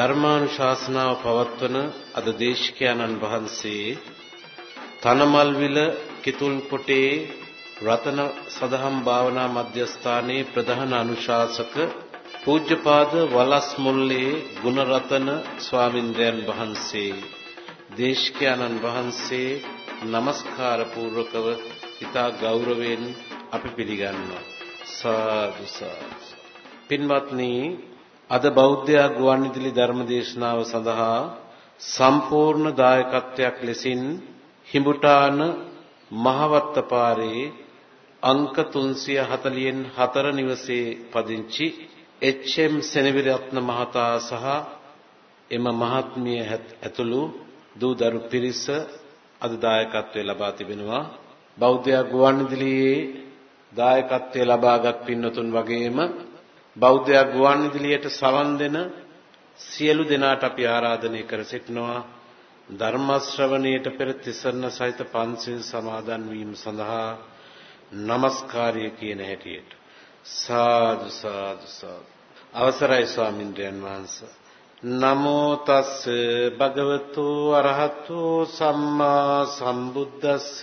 ධර්මානුශාසනාව පවත්වන අද දේශකයන්න් වහන්සේ තනමල්විල කිතුල්කොටේ රතන සදහම් භාවනා මධ්‍යස්ථානයේ ප්‍රධාන අනුශාසක පූජ්‍යපාද වලස් මුල්ලේ ගුණරතන ස්වාමින්ද්‍රයන් වහන්සේ දේශකයන්න් වහන්සේ নমස්කාර පූර්වකව ඉතා ගෞරවයෙන් අපි පිළිගන්නවා. සාදු සාදු. පින්වත්නි අද බෞද්ධ ගුවන්විදුලි ධර්මදේශනාව සඳහා සම්පූර්ණ දායකත්වයක් ලෙසින් හිඹුටාන මහවත්තපාරේ අංක 340න් 4 නිවසේ පදිංචි එච්.එම්. සෙනවිරත්න මහතා සහ එම මහත්මිය ඇතුළු දූ දරු පිරිස අද දායකත්වයේ ලබා තිබෙනවා බෞද්ධ ගුවන්විදුලියේ දායකත්වයේ ලබාගත් පින්නතුන් වගේම බෞද්ධ ගුවන්විදුලියට සවන් දෙන සියලු දෙනාට අපි ආරාධනය කර සිටිනවා. ධර්ම ශ්‍රවණයට පෙර තිසරණ සහිත පන්සිල් සමාදන් වීම සඳහා নমස්කාරය කියන හැටියට. සාදු සාදු සාදු. අවසරයි ස්වාමින්ද්‍රයන් වහන්සේ. නමෝ තස් භගවතු අරහතු සම්මා සම්බුද්දස්ස.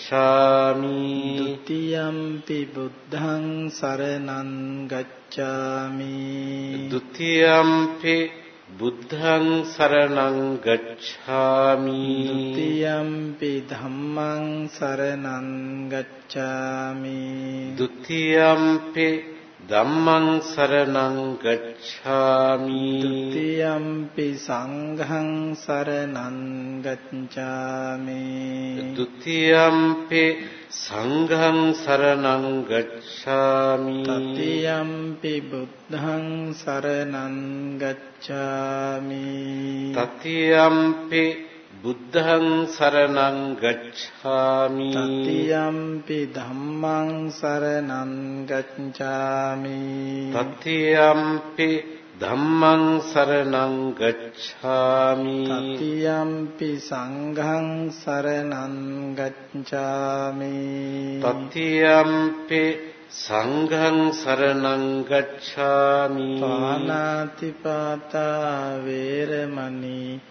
गच्छामि। द्वितीयम्पि बुद्धं शरणं गच्छामि। द्वितीयम्पि बुद्धं शरणं गच्छामि। द्वितीयम्पि धम्मं शरणं गच्छामि। द्वितीयम्पि ධම්මං සරණං ගච්ඡාමි ဒ ුතියම්පි ධම්මං සරණං ගච්ඡාමි ဒ ුතියම්පි සංඝං සරණං ගච්ඡාමි ဒ ුතියම්පි සංඝං සරණං ගච්ඡාමි තතියම්පි බුද්ධං සරණං ගච්ඡාමි තතියම්පි බුද්ධං සරණං ගච්ඡාමි. තතියම්පි ධම්මං සරණං ගච්ඡාමි. තතියම්පි ධම්මං සරණං ගච්ඡාමි. තතියම්පි සංඝං සරණං ගච්ඡාමි. තතියම්පි සංඝං සරණං ගච්ඡාමි. පානාති පාතා වේරමණී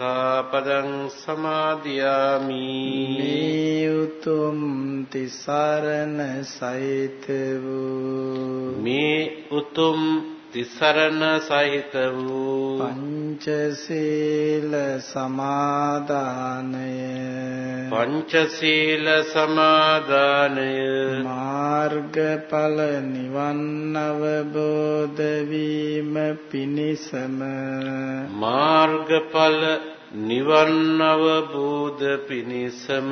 සික්ඛාපදං සමාදියාමි. මේ උතුම් තිසරණ සහිත වූ මේ උතුම් තිසරණ සහිත වූ පංචශීල සමාදානය. පංචශීල සමාදානය. මාර්ගඵල නිවන් අවබෝධ වීම පිණිසම. මාර්ගඵල නිවන් අවබෝධ පිණිසම.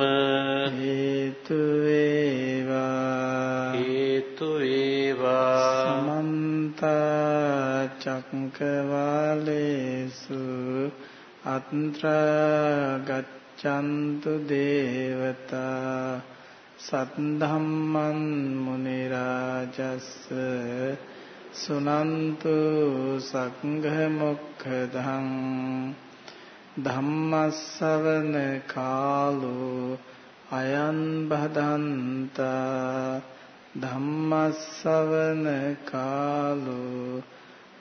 හේතු වේවා. හේතු වේවා. සමන්ත චක්කවාලේසු අත්‍රා ගච්ඡන්තු දේවතා සද්ධම්මන් මුනි රාජස්ස සුනන්තු සංඝ මොක්ඛදං ධම්මස්සවන කාලෝ අයං බදන්තා ධම්මස්සවන කාලෝ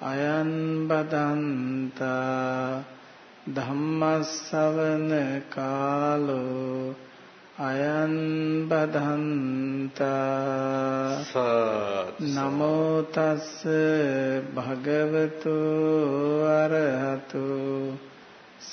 අයං බදන්තා ධම්මස්සවන කාලෝ අයං බදන්තා නමෝ තස් භගවතු අරහතු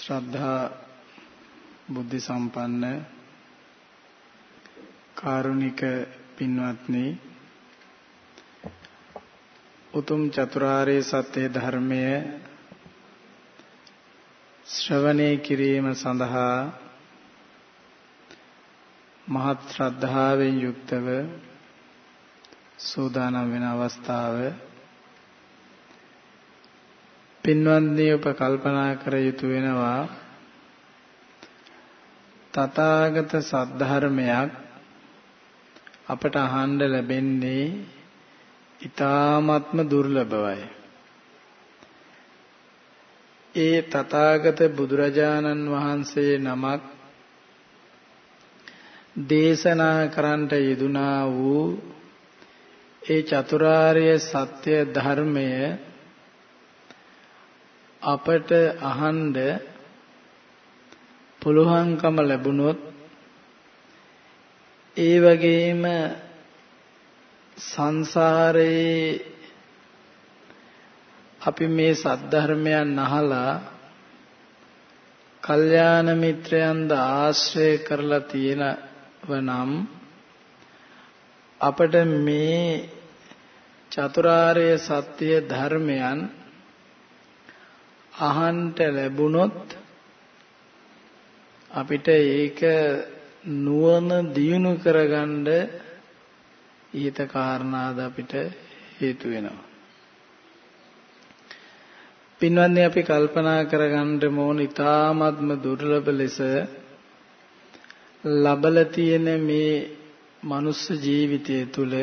ශ්‍රද්ධා බුද්ධ සම්පන්න කාරුණික පින්වත්නි උතුම් චතුරාර්ය සත්‍ය ධර්මය ශ්‍රවණය කිරීම සඳහා මහත් ශ්‍රද්ධාවෙන් යුක්තව සූදානම් වෙන අවස්ථාව පින්වත්නි ඔබ කල්පනා කර යුතු වෙනවා තථාගත සද්ධර්මයක් අපට අහන්න ලැබෙන්නේ ඊ타ත්ම දුර්ලභවයි. ඒ තථාගත බුදුරජාණන් වහන්සේ නමක් දේශනා කරන්නට යෙදුනා වූ ඒ චතුරාර්ය සත්‍ය ධර්මය අපට අහන්න පුළුවන්කම ලැබුණොත් ඒ වගේම සංසාරේ අපි මේ සද්ධර්මයන් අහලා කල්යාණ මිත්‍රයන්ද ආශ්‍රය කරලා තියෙනව නම් අපට මේ චතුරාර්ය සත්‍ය ධර්මයන් අහන්ට ලැබුණොත් අපිට ඒක නුවණ දියුණු කරගන්න ඊට කාරණාද අපිට හේතු වෙනවා. පින්වත්නි අපි කල්පනා කරගන්න ඕන ඊ타ත්ම දුර්ලභ ලෙස ලබලා තියෙන මේ මනුස්ස ජීවිතය තුළ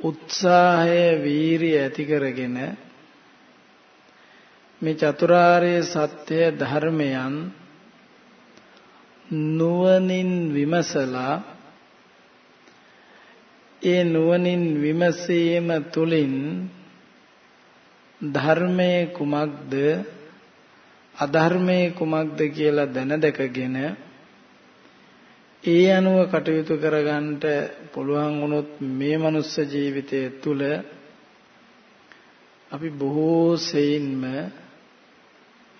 උත්සාහය වීරිය ඇති කරගෙන මේ චතුරාර්ය සත්‍ය ධර්මයන් නුවණින් විමසලා ඒ නුවණින් විමසීම තුළින් ධර්මයේ කුමක්ද අධර්මයේ කුමක්ද කියලා දැනදකගෙන ඒ අනුව කටයුතු කරගන්නට පුළුවන් වුණොත් මේ මනුස්ස ජීවිතය තුළ අපි බොහෝ සෙයින්ම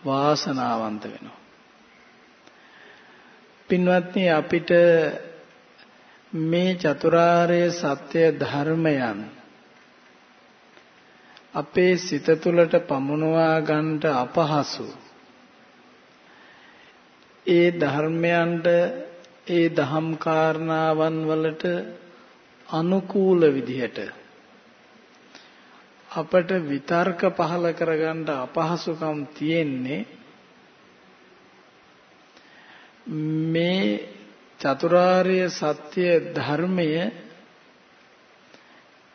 වාසනාවන්ත වෙනවා. පින්වත්නි අපිට මේ චතුරාර්ය සත්‍ය ධර්මයන් අපේ සිත තුළට පමුණවා ගන්නට අපහසු. ඒ ධර්මයන්ට ඒ දහම් කාරණාවන් වලට අනුකූල විදිහට අපට විතර්ක පහල කරගන්න අපහසුකම් තියෙන්නේ මේ චතුරාර්ය සත්‍ය ධර්මය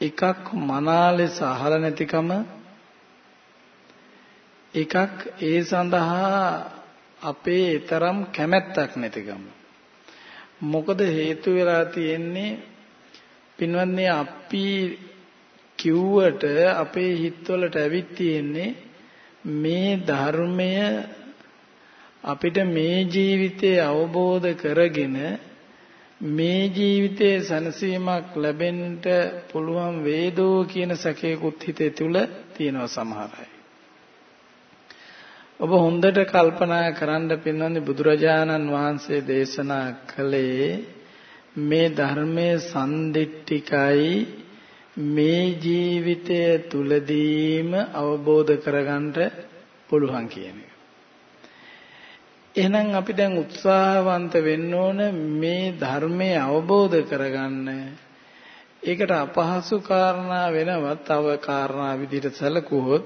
එකක් මනා ලෙස අහලා නැතිකම එකක් ඒ සඳහා අපේ තරම් කැමැත්තක් නැතිකම. මොකද හේතු වෙලා තියෙන්නේ පින්වත්නි අපි කිව්වට අපේ හිතවලට ඇවිත් තියෙන්නේ මේ ධර්මය අපිට මේ ජීවිතේ අවබෝධ කරගෙන මේ ජීවිතයේ සනසීමක් ලැබෙන්න පුළුවන් වේදෝ කියන සැකයකුත් හිතේ තුල තියෙනවා සමහර අය. ඔබ හොඳට කල්පනා කරන්න පින්නන්නේ බුදුරජාණන් වහන්සේ දේශනා කළේ මේ ධර්මයේ සම්දිට්ඨිකයි මේ ජීවිතය තුලදීම අවබෝධ කරගන්න පුළුවන් කියන එක. එහෙනම් අපි දැන් උත්සාහවන්ත වෙන්න ඕන මේ ධර්මය අවබෝධ කරගන්න. ඒකට අපහසු කාරණා වෙනවත් තව කාරණා විදිහට සැලකුවොත්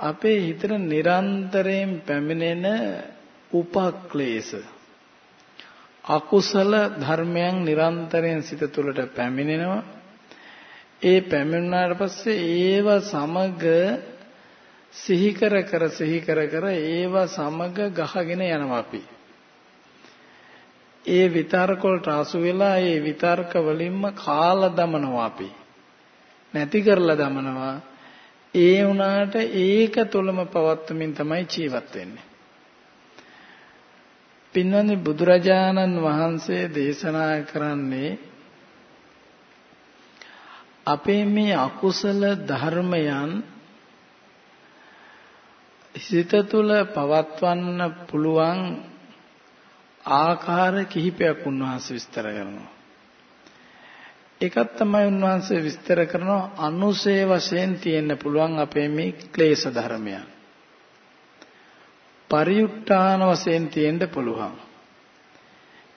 අපේ හිතට නිරන්තරයෙන් පැමිණෙන උපක්ලේශ අකුසල ධර්මයන් නිරන්තරයෙන් සිත තුළට පැමිණෙනවා ඒ පැමිණුණාට පස්සේ ඒව සමග සිහි කර කර සිහි කර කර ඒව සමග ගහගෙන යනවා අපි. ඒ විතර්ක වලට අසු වෙලා ඒ විතර්ක වලින්ම කාලා දමනවා අපි. නැති කරලා දමනවා. ඒ වුණාට ඒක තුලම පවත්වමින් තමයි ජීවත් වෙන්නේ. පින්වත්නි බුදුරජාණන් වහන්සේ දේශනා කරන්නේ අපේ මේ අකුසල ධර්මයන් සිත තුළ පවත්වන්න පුළුවන් ආකාර කිහිපයක් උන්වහන්සේ විස්තර කරනවා. ඒකත් තමයි උන්වහන්සේ විස්තර කරනවා අනුසේ වශයෙන් තියෙන්න පුළුවන් අපේ මේ ක්ලේශ ධර්මයන්. පරිඋත්තාන වශයෙන් තියෙන්න පුළුවන්.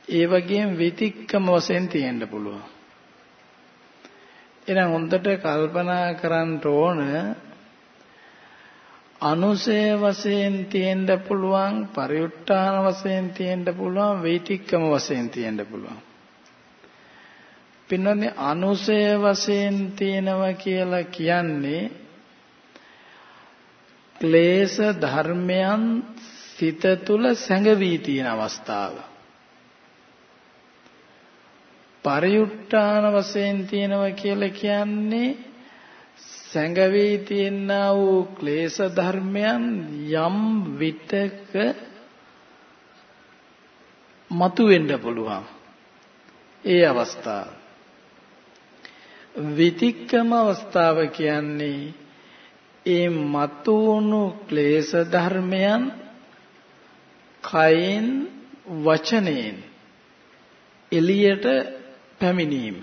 ඒ වගේම විතික්කම වශයෙන් තියෙන්න පුළුවන්. එහෙනම් හොඳට කල්පනා කරන්න ඕන අනුසේ වශයෙන් තියෙන්න පුළුවන් පරිඋත්තාන වශයෙන් තියෙන්න පුළුවන් වේතික්කම වශයෙන් තියෙන්න පුළුවන් පින්නන්නේ අනුසය වශයෙන් තියෙනවා කියලා කියන්නේ ක්ලේශ ධර්මයන් සිත තුළ සැඟවී තියෙන අවස්ථාව. පරිඋත්තාන වශයෙන් තියෙනවා කියලා කියන්නේ සැඟවී තියෙනා වූ ක්ලේශ ධර්මයන් යම් විතක මතුවෙන්න පුළුවන්. ඒ අවස්ථාව. විතික්කම අවස්ථාව කියන්නේ ඒ මතුවුණු ක්ලේශ ධර්මයන් කයෙන් වචනයෙන් එළියට පැමිණීම.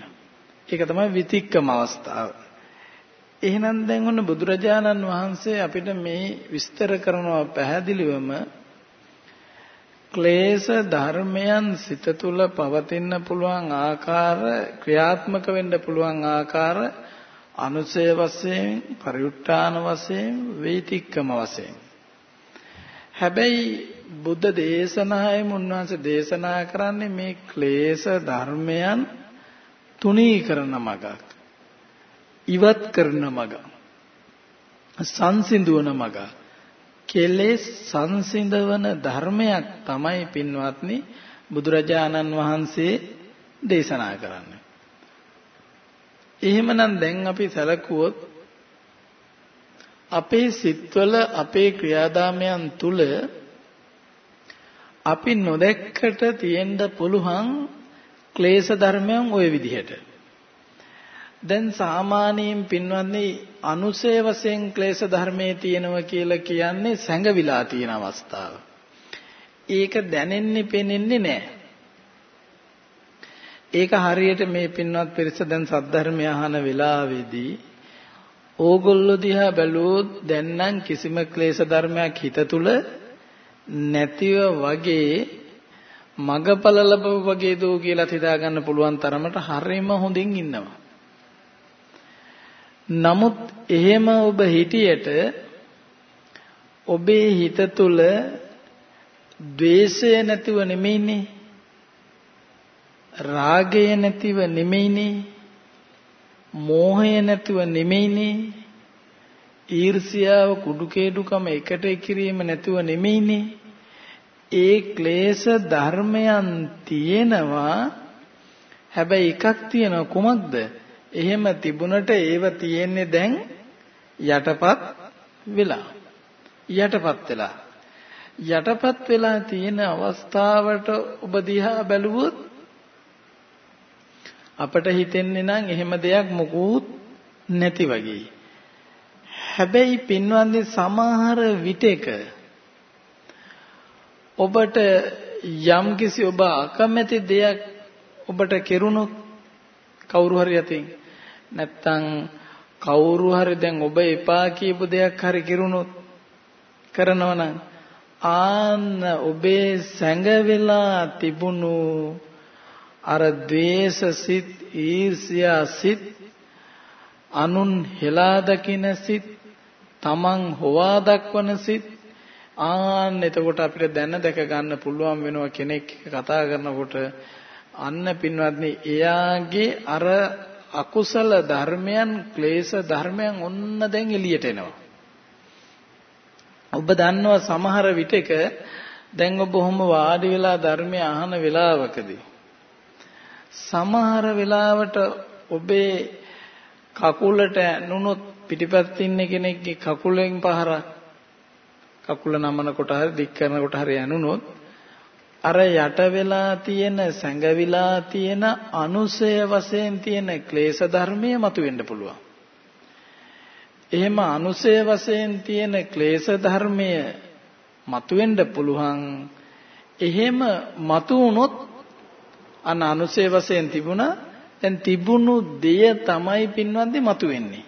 ඒක තමයි විතික්කම අවස්ථාව. එහෙනම් දැන් ඔන්න බුදුරජාණන් වහන්සේ අපිට මේ විස්තර කරනවා පැහැදිලිවම ක්ලේශ ධර්මයන් සිත තුළ පවතින්න පුළුවන් ආකාර ක්‍රියාත්මක වෙන්න පුළුවන් ආකාර අනුසය වශයෙන් පරිඋත්තාන වශයෙන් වේතික්කම වශයෙන් හැබැයි බුද්ධ දේශනාවෙම උන්වහන්සේ දේශනා කරන්නේ මේ ක්ලේශ ධර්මයන් තුනී කරන මගක්. ඉවත් කරන මග. සංසිඳුවන මගක් කෙලෙස් සංසිඳවන ධර්මයක් තමයි පින්වත්නි බුදුරජාණන් වහන්සේ දේශනා කරන්නේ. එහෙමනම් දැන් අපි සැලකුවොත් අපේ සිත්වල අපේ ක්‍රියාදාමයන් තුල අපි නොදැක්කට තියෙන්න පුළුවන් ක්ලේශ ධර්මයන් ওই විදිහට. දැන් සාමාන්‍යයෙන් පින්වත්නි අනුසය වශයෙන් ක්ලේශ ධර්මයේ තියෙනවා කියලා කියන්නේ සැඟවිලා තියෙන අවස්ථාව. ඒක දැනෙන්නේ පෙනෙන්නේ නැහැ. ඒක හරියට මේ පින්වත් පිරිස දැන් සද්ධර්මය අහන වෙලාවේදී ඕගොල්ලෝ දිහා බැලුවොත් දැන් නම් කිසිම ක්ලේශ ධර්මයක් හිත තුල නැතිව වගේ මගපල ලැබව වගේ දෝ කියලා හිතා ගන්න පුළුවන් තරමට හරියම හොඳින් ඉන්නවා. නමුත් එහෙම ඔබ හිටියට ඔබේ හිත තුල ද්වේෂය නැතිව නෙමෙයිනේ. රාගය නැතිව නෙමෙයිනේ. මෝහය නැතිව නෙමෙයිනේ. ඊර්ෂියාව කුඩුකේඩුකම එකට කිරීම නැතුව නෙමෙයිනේ. ඒ ක්ලේශ ධර්මයන් තියෙනවා හැබැයි එකක් තියෙනවා කුමක්ද එහෙම තිබුණට ඒව තියෙන්නේ දැන් යටපත් වෙලා. යටපත් වෙලා යටපත් වෙලා තියෙන අවස්ථාවට ඔබ දිහා බැලුවොත් අපට හිතෙන්නේ නම් එහෙම දෙයක් මොකුත් නැති වගේ. හැබැයි පින්වන්දි සමහර විටක ඔබට යම්කිසි ඔබ අකමැති දෙයක් ඔබට කෙරුණොත් කවුරු හරි අතින් නැත්තම් කවුරු හරි දැන් ඔබ එපා කියපු දෙයක් හරි කෙරුණොත් කරනවා නම් ආන්න ඔබේ සැඟවෙලා තිබුණු අර ද්වේෂ සිත් ඊර්ෂ්‍යා සිත් අනුන් හෙලා දකින සිත් තමන් හොවා දක්වන සිත් ආන්න එතකොට අපිට දැන දැක ගන්න පුළුවන් වෙනවා කෙනෙක් කතා කරනකොට අන්න පින්වත්නි එයාගේ අර අකුසල ධර්මයන් ක්ලේශ ධර්මයන් ඔන්න දැන් එළියට එනවා. ඔබ දන්නවා සමහර විටක දැන් ඔබ ඔහොම වාඩි වෙලා ධර්මය අහන වෙලාවකදී සමහර වෙලාවට ඔබේ කකුලට නුනොත් පිටිපස්ස ඉන්න කෙනෙක්ගේ කකුලෙන් පහරක් කකුල නමන කොට හරි දික් කරන කොට හරි යනුනොත් අර යට වෙලා තියෙන සැඟවිලා තියෙන අනුසය වශයෙන් තියෙන ක්ලේශ ධර්මය මතුවෙන්න පුළුවන්. එහෙම අනුසය වශයෙන් තියෙන ක්ලේශ ධර්මය මතුවෙන්න පුළුවන්. එහෙම මතු වුණොත් අන අනුසය වශයෙන් තිබුණා දැන් තිබුණු දෙය තමයි පින්වන්දි මතුවෙන්නේ.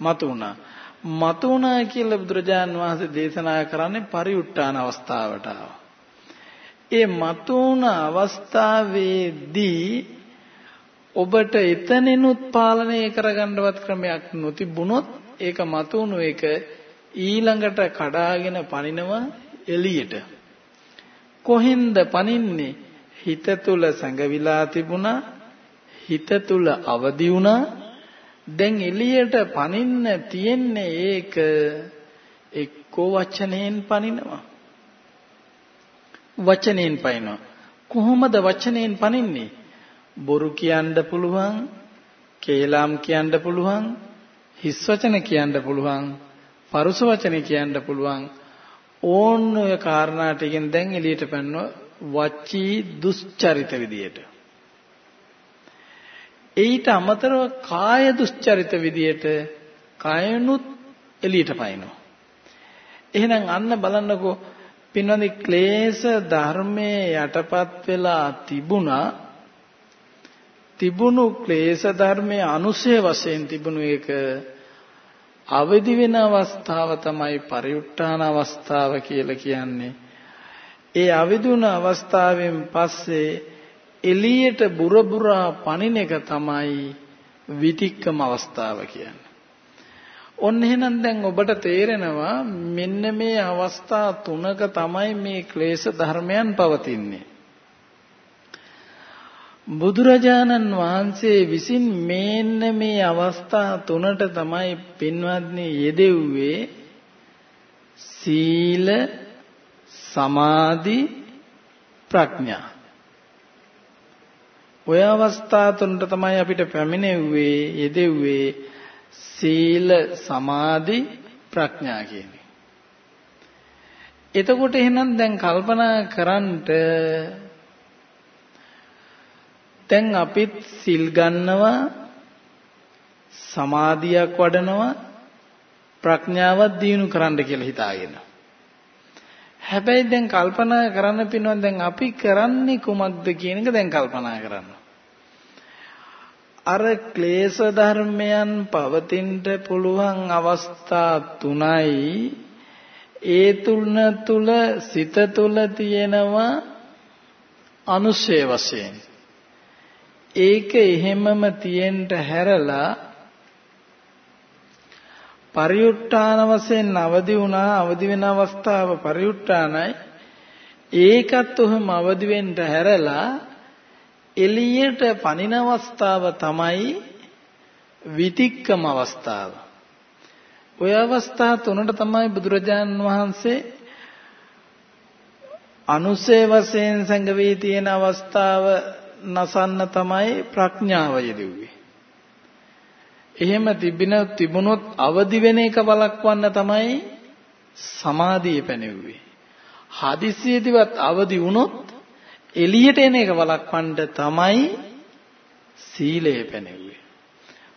මතු වුණා. මතු වුණා කියලා බුදුරජාන් වහන්සේ දේශනා කරන්නේ පරිඋට්ටාන අවස්ථාවට ඒ මතු වුණ අවස්ථාවේදී ඔබට එතනිනුත් පාලනය කරගන්නවත් ක්‍රමයක් නොතිබුණොත් ඒක මතු වුණු එක ඊළඟට කඩාගෙන පනිනවා එළියට. කොහෙන්ද පනින්නේ? හිත තුල සැඟවිලා තිබුණා හිත තුල අවදි වුණා දැන් එළියට පනින්න තියෙන්නේ ඒක එක්කෝ වචනයෙන් පනිනවා. වචනයෙන් පනිනවා. කොහොමද වචනයෙන් පනින්නේ? බොරු කියන්න පුළුවන්, කේලම් කියන්න පුළුවන්, හිස් වචන කියන්න පුළුවන් පරුස වචන කියන්න පුළුවන් ඕන්න ඔය කාරණා ටිකෙන් දැන් එළියට පැනනවා වචී දුස්චරිත විදියට ඊට අමතරව කාය දුස්චරිත විදියට කයනුත් එළියට පයින්නවා. එහෙනම් අන්න බලන්නකෝ පින්වන්දි ක්ලේශ ධර්මයේ යටපත් වෙලා තිබුණා තිබුණු ක්ලේශ ධර්මයේ අනුසය වශයෙන් තිබුණු එක අවදි වෙන අවස්ථාව තමයි පරිඋත්ථාන අවස්ථාව කියලා කියන්නේ. ඒ අවදි වුණ අවස්ථාවෙන් පස්සේ එළියට බුරබුරා පණින එක තමයි විතික්කම අවස්ථාව කියන්නේ. ඔන්න එහෙනම් දැන් ඔබට තේරෙනවා මෙන්න මේ අවස්ථා තුනක තමයි මේ ක්ලේශ ධර්මයන් පවතින්නේ. බුදුරජාණන් වහන්සේ විසින් මේන්න මේ අවස්ථා තුනට තමයි පින්වත්නි යෙදෙව්වේ සීල සමාධි ප්‍රඥා ඔය අවස්ථා තුනට තමයි අපිට පැමිණෙව්වේ යෙදෙව්වේ සීල සමාධි ප්‍රඥා කියන්නේ. එතකොට එහෙනම් දැන් කල්පනා කරන්ට දැන් අපිත් සිල් ගන්නවා සමාධියක් වඩනවා ප්‍රඥාවක් දියුණු කරන්න කියලා හිතාගෙන. හැබැයි දැන් කල්පනා කරන්න පිනවා දැන් අපි කරන්නේ කුමක්ද කියන එක දැන් කල්පනා කරන්න. අර ක්ලේශ ධර්මයන් පවතින්න පුළුවන් අවස්ථා තුනයි ඒ තුන තුල සිත තුල තියෙනවා අනුශය වශයෙන් ඒක එහෙමම තියෙන්න හැරලා පරිඋත්තාන වශයෙන් අවදි වුණා අවදි වෙන අවස්ථාව පරිඋත්තානයි ඒකත් උහම අවදි වෙන්න හැරලා එළියට පනින අවස්ථාව තමයි විතික්කම අවස්ථාව. ඔය අවස්ථා තුනට තමයි බුදුරජාන් වහන්සේ අනුසේ වශයෙන් සංගවී තියෙන අවස්ථාව නසන්න තමයි ප්‍රඥාව යෙදුවේ. එහෙම තිබින තිබුණොත් අවදි වෙන එක බලක්වන්න තමයි සමාධිය පැනෙව්වේ. හදිසියෙදිවත් අවදි වුණොත් එළියට එන එක වළක්වන්න තමයි සීලය පැනෙව්වේ.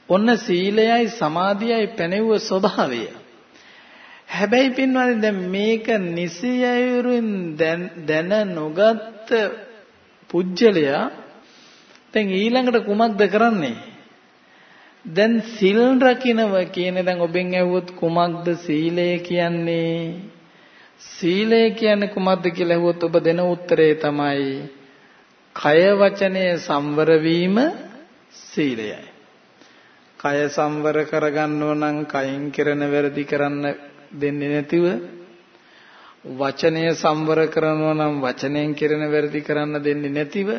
ඔන්න සීලයයි සමාධියයි පැනෙව්ව ස්වභාවය. හැබැයි පින්වත්නි දැන් මේක නිසියයුරින් දැන නොගත් පුජ්‍යලයා දැන් ඊළඟට කුමක්ද කරන්නේ? දැන් සිල් රකින්නව කියන දැන් ඔබෙන් ඇහුවොත් කුමක්ද සීලය කියන්නේ? සීලය කියන්නේ කුමක්ද කියලා ඇහුවොත් ඔබ දෙන උත්තරේ තමයි කය වචනය සංවර වීම සීලයයි. කය සංවර කරගන්නව නම් කයින් කරන වැරදි කරන්න දෙන්නේ නැතිව වචනය සංවර කරනවා නම් වචනයෙන් කරන වැරදි කරන්න දෙන්නේ නැතිව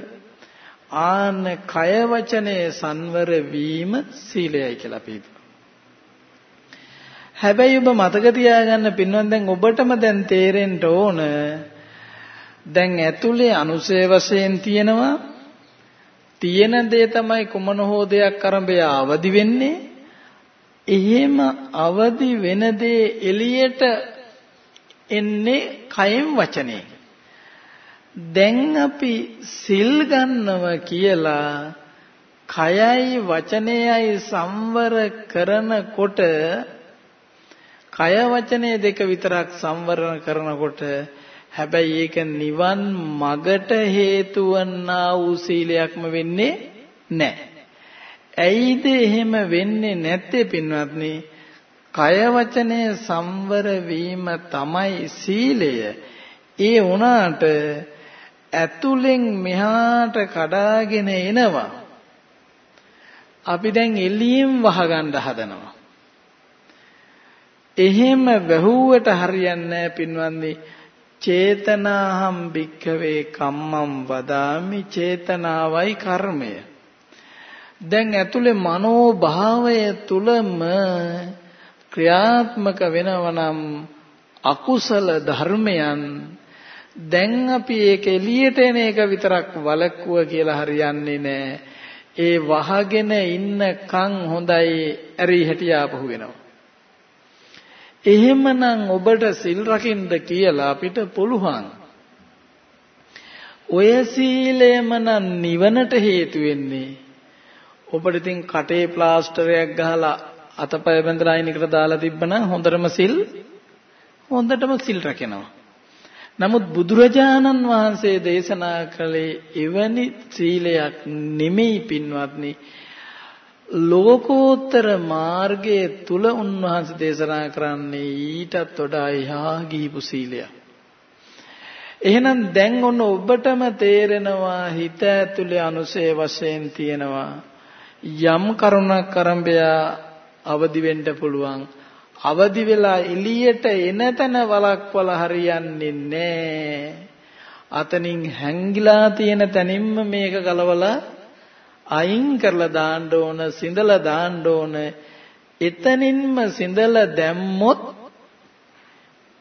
ආන කය වචනේ සංවර වීම සීලයයි කියලා අපි හැබැයි ඔබ මතක තියාගන්න පින්වත් දැන් ඔබටම දැන් තේරෙන්න ඕන දැන් ඇතුලේ අනුසය වශයෙන් තියෙනවා තියෙන දේ තමයි කුමන හෝ දෙයක් අරඹය අවදි වෙන්නේ. එහෙම අවදි වෙන දේ එළියට එන්නේ කයෙන් වචනේ දැන් අපි සිල් ගන්නව කියලා කයයි වචනයයි සංවර කරනකොට කය වචනය දෙක විතරක් සංවරණ කරනකොට හැබැයි ඒක නිවන් මගට හේතු වන්නා වූ සීලයක්ම වෙන්නේ නැහැ. ඇයිද එහෙම වෙන්නේ නැත්තේ පින්වත්නි? කය වචනය සංවර වීම තමයි සීලය. ඒ වුණාට ඇතුලෙන් මෙහාට කඩාගෙන එනවා. අපි දැන් එළියෙන් වහගන්න හදනවා. එහෙම වැහුවට හරියන්නේ නැහැ පින්වන්දි. චේතනාහම් භික්ඛවේ කම්මං වදාමි චේතනාවයි කර්මය. දැන් ඇතුලේ මනෝ භාවය තුලම ක්‍රියාත්මක වෙනවනම් අකුසල ධර්මයන් දැන් අපි ඒක එළියට එන එක විතරක් වලක්කුව කියලා හරියන්නේ නැහැ. ඒ වහගෙන ඉන්නකන් හොඳයි ඇරි හැටියාපහු වෙනවා. එහෙමනම් ඔබට සිල් රකින්න කියලා අපිට පුළුවන්. ඔය සීලයම නම් නිවනට හේතු වෙන්නේ. ඔබට ඉතින් කටේ ප්ලාස්ටරයක් ගහලා අතපය බැඳලා අයිනකට දාලා තිබ්බනම් හොඳටම සිල් හොඳටම සිල් රැකෙනවා. නමුත් බුදුරජාණන් වහන්සේ දේශනා කළේ එවැනි සීලයක් නෙමෙයි පින්වත්නි. ලෝකෝත්තර මාර්ගයේ තුල උන්වහන්සේ දේශනා කරන්නේ ඊටත් වඩා එහා ගිහිපු සීලයක්. එහෙනම් දැන් ඔන්න ඔබටම තේරෙනවා හිත ඇතුලේ අනුසේ වශයෙන් තියෙනවා. යම් කරුණක් කරඹය අවදි වෙන්න පුළුවන්. අවදි වෙලා එළියට එන තැන වලක්වල හරියන්නේ නැහැ. අතනින් හැංගිලා තියෙන තැනින්ම මේක ගලවලා අයින් කරලා දාන්න ඕන, සිඳලා දාන්න ඕන. එතනින්ම සිඳලා දැම්මොත්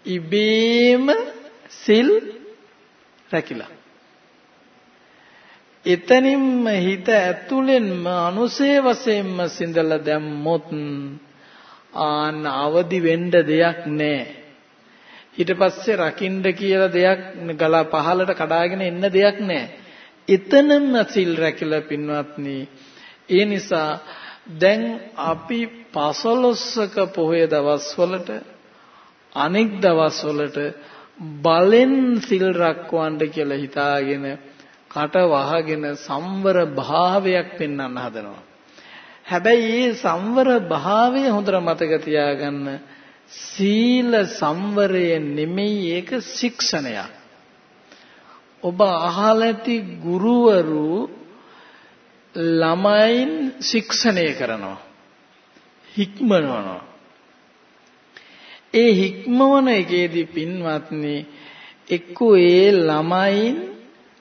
ඉබේම සිල් රැකිලා. එතනින්ම හිත ඇතුළෙන්ම අනුසේ වශයෙන්ම සිඳලා දැම්මොත් ආන්න අවදි වෙන්න දෙයක් නැහැ. ඊට පස්සේ රකින්න කියලා දෙයක් ගලා පහලට කඩාගෙන එන්න දෙයක් නැහැ. එතනම සිල් රැකලා පින්වත්නි ඒ නිසා දැන් අපි පසළොස්වක පොහොය දවස්වලට අනෙක් දවස්වලට බලෙන් සිල් රැක්වන්න කියලා හිතාගෙන කට වහගෙන සම්වර භාවයක් පෙන්වන්න හදනවා. හැබැයි මේ සංවර භාවය හොඳට මතක තියාගන්න සීල සංවරය නෙමෙයි ඒක ශික්ෂණයක්. ඔබ අහලා ඇති ගුරුවරු ළමයින් ශික්ෂණය කරනවා. හික්මනනවා. ඒ හික්මවන එකේදී පින්වත්නි එක්කෝ ඒ ළමයින්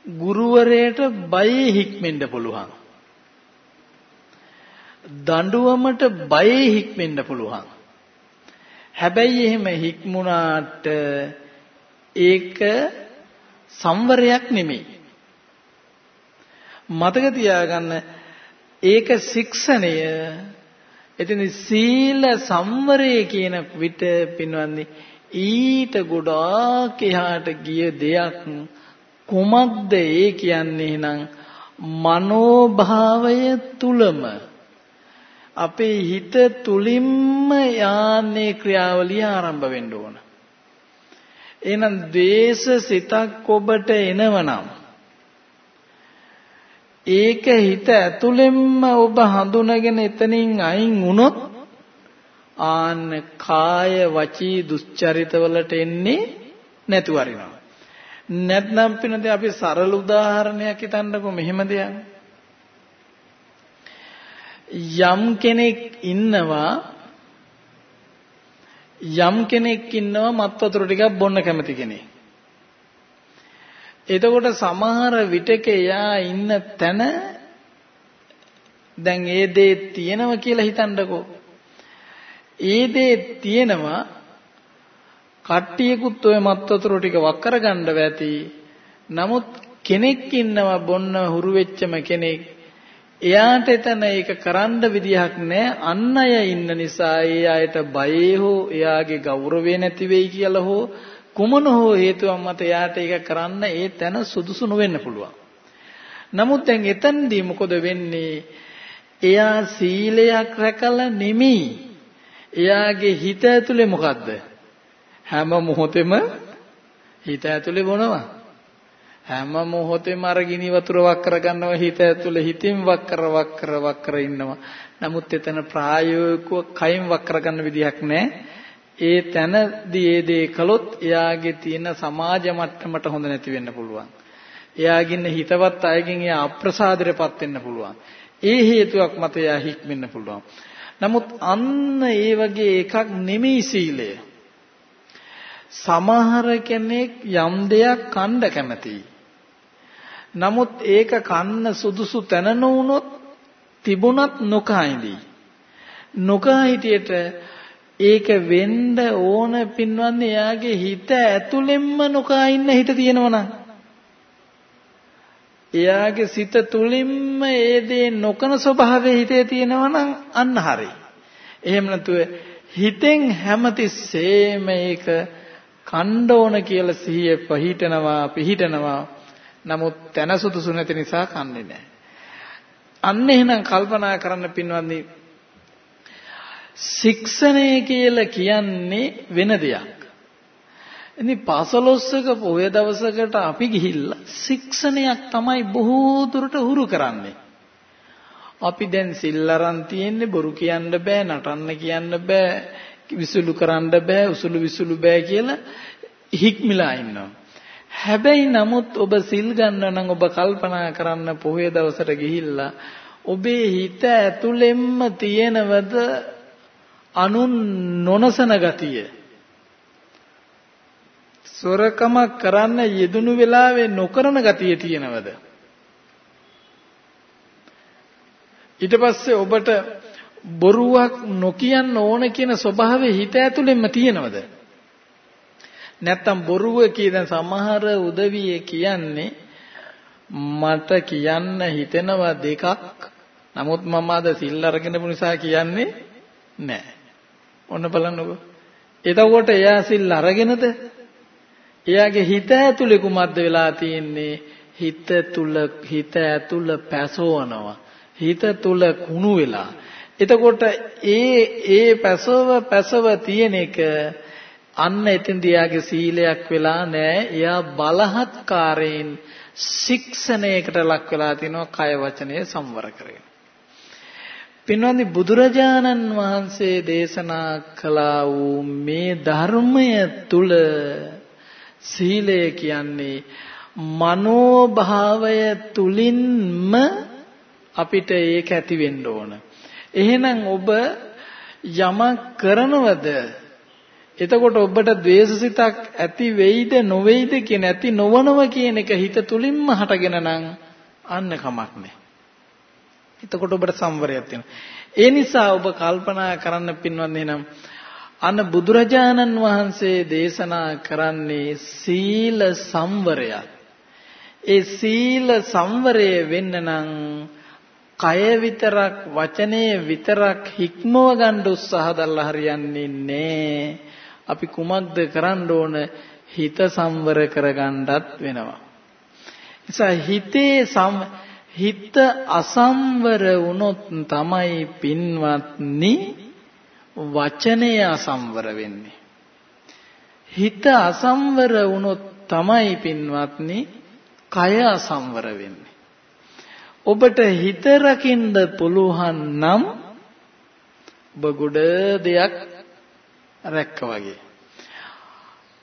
ගුරුවරයට බය හික්මෙන්න පුළුවන්. දඬුවමට බයේ හික්මෙන්න පුළුවන්. හැබැයි එහෙම හික්මුණාට ඒක සංවරයක් නෙමෙයි. මතක තියාගන්න ඒක ශික්ෂණය එතන සීල සංවරය කියන විට පින්වන්දි ඊට ගොඩාක් එහාට ගිය දෙයක් කුමක්ද ඒ කියන්නේ එහෙනම් මනෝභාවය තුලම අපේ හිත තුලින්ම යාන්නේ ක්‍රියාවලිය ආරම්භ වෙන්න ඕන. එහෙනම් ද්වේෂ සිතක් ඔබට එනවනම් ඒක හිත ඇතුළෙන්ම ඔබ හඳුනගෙන එතනින් අයින් වුණොත් ආන්න කාය වචී දුස්චරිතවලට එන්නේ නැතුව අරිනවා. නැත්නම් පිනදී අපි සරල උදාහරණයක් හිතන්නකෝ මෙහෙම දෙයක්. යම් කෙනෙක් ඉන්නවා යම් කෙනෙක් ඉන්නවා මත් වතුර ටිකක් බොන්න කැමති කෙනෙක්. එතකොට සමහර විටක එයා ඉන්න තැන දැන් ඒ දේ තියෙනවා කියලා හිතන්නකෝ. ඒ දේ තියෙනවා කට්ටියකුත් ඔය මත් වතුර ටික වක් කරගන්න ඇති. නමුත් කෙනෙක් ඉන්නවා බොන්න හුරු වෙච්චම කෙනෙක්. එයාට එතන ඒක කරන්න විදිහක් නැහැ. අන් අය ඉන්න නිසා ඒ අයට බයේ හෝ එයාගේ ගෞරවය නැති වෙයි කියලා හෝ කුමන හෝ හේතුවක් මත එයාට ඒක කරන්න ඒ තැන සුදුසු නොවෙන්න පුළුවන්. නමුත් දැන් එතනදී මොකද වෙන්නේ? එයා සීලයක් රැකලා නෙමෙයි. එයාගේ හිත ඇතුලේ මොකද්ද? හැම මොහොතෙම හිත ඇතුලේ බොනවා. හැම මොහොතෙම අර ගිනි වතුර වක් කරගන්නවා හිත ඇතුලේ හිතින් වක් කර වක් කර වක් කර ඉන්නවා. නමුත් එතන ප්‍රායෝගිකව කයින් වක් කරගන්න විදිහක් නැහැ. ඒ තැනදී ඒ දේ කළොත් එයාගේ තියෙන සමාජ මට්ටමට හොඳ නැති වෙන්න පුළුවන්. එයාගින්න හිතවත් අයගෙන් එයා අප්‍රසාදයටපත් වෙන්න පුළුවන්. ඒ හේතුවක් මත එයා හික්මෙන්න පුළුවන්. නමුත් අන්න ඒ වගේ එකක් නෙමෙයි සීලය. සමහර කෙනෙක් යම් දෙයක් කණ්ඩ කැමතියි. නමුත් ඒක කන්න සුදුසු තැන නොවුනොත් තිබුණත් නොකා ඉඳී. නොකා හිටියට ඒක වෙන්න ඕන පින්වන්නේ එයාගේ හිත ඇතුළෙන්ම නොකා ඉන්න හිත තියෙනවනම් එයාගේ සිත තුලින්ම ඒ දේ නොකන ස්වභාවයේ හිතේ තියෙනවනම් අන්න හරි. එහෙම නැතුව හිතෙන් හැමතිස්සෙම ඒක කණ්ඩ ඕන කියලා සිහිය පිහිටනවා පිහිටනවා. නමුත් තන සුදුසු නැති නිසා කන්නේ නැහැ. අන්න එහෙනම් කල්පනා කරන්න පින්වත්නි ශික්ෂණය කියලා කියන්නේ වෙන දෙයක්. ඉතින් පසළොස්වක පොය දවසකට අපි ගිහිල්ලා ශික්ෂණයක් තමයි බොහෝ දුරට හුරු කරන්නේ. අපි දැන් සිල් අරන් තියෙන්නේ බොරු කියන්න බෑ නටන්න කියන්න බෑ විසුලු කරන්න බෑ උසුලු විසුලු බෑ කියලා හික්මිලා ඉන්නවා. හැබැයි නමුත් ඔබ සිල් ගන්න නම් ඔබ කල්පනා කරන්න පොහේ දවසට ගිහිල්ලා ඔබේ හිත ඇතුළෙන්ම තියෙනවද අනුන් නොනසන ගතිය? සොරකමක් කරන්න යෙදුණු වෙලාවේ නොකරන ගතිය තියෙනවද? ඊට පස්සේ ඔබට බොරුවක් නොකියන්න ඕන කියන ස්වභාවය හිත ඇතුළෙන්ම තියෙනවද? නැත්තම් බොරුව කියන සමහර උදවිය කියන්නේ මට කියන්න හිතෙනවා දෙකක් නමුත් මම අද සිල් අරගෙන නිසා කියන්නේ නැහැ ඔන්න බලන්නකෝ. එතකොට එයා සිල් අරගෙනද? එයාගේ හිත ඇතුලේ කුමක්ද වෙලා තියෙන්නේ? හිත තුල හිත ඇතුල පැසවනවා. හිත තුල කුණු වෙලා. එතකොට ඒ ඒ පැසව පැසව තියෙන එක අන්න එතෙන්දී යාගේ සීලයක් වෙලා නැහැ. එයා බලහත්කාරයෙන් ශික්ෂණයකට ලක් වෙලා තිනවා කය වචනය සංවර කරගෙන. පින්වත්නි බුදුරජාණන් වහන්සේ දේශනා කළා වූ මේ ධර්මය තුල සීලය කියන්නේ මනෝභාවය තුලින්ම අපිට ඒක ඇති වෙන්න ඕන. එහෙනම් ඔබ යමක් කරනවද එතකොට ඔබට ද්වේෂසිතක් ඇති වෙයිද නොවේද කියන ඇති නොවනව කියන එක හිත තුලින්ම හටගෙන නම් අන්න කමක් නැහැ. එතකොට ඔබට සංවරයක් තියෙනවා. ඒ නිසා ඔබ කල්පනා කරන්න පින්වත්නි නම් අන බුදුරජාණන් වහන්සේ දේශනා කරන්නේ සීල සංවරයක්. ඒ සීල සංවරය වෙන්න නම් කය විතරක් වචනය විතරක් හික්මව ගන්න උත්සාහ දල්ලා හරියන්නේ නැහැ. අපි කුමක්ද කරන්න ඕන හිත සංවර කරගන්නත් වෙනවා. නිසා හිතේ සම් හිත අසම්වර වුණොත් තමයි පින්වත්නි වචනය අසම්වර වෙන්නේ. හිත අසම්වර වුණොත් තමයි පින්වත්නි කය අසම්වර වෙන්නේ. ඔබට හිත රකින්න පුළුවන් නම් ඔබ ගොඩ දෙයක් රැක්ක වගේ.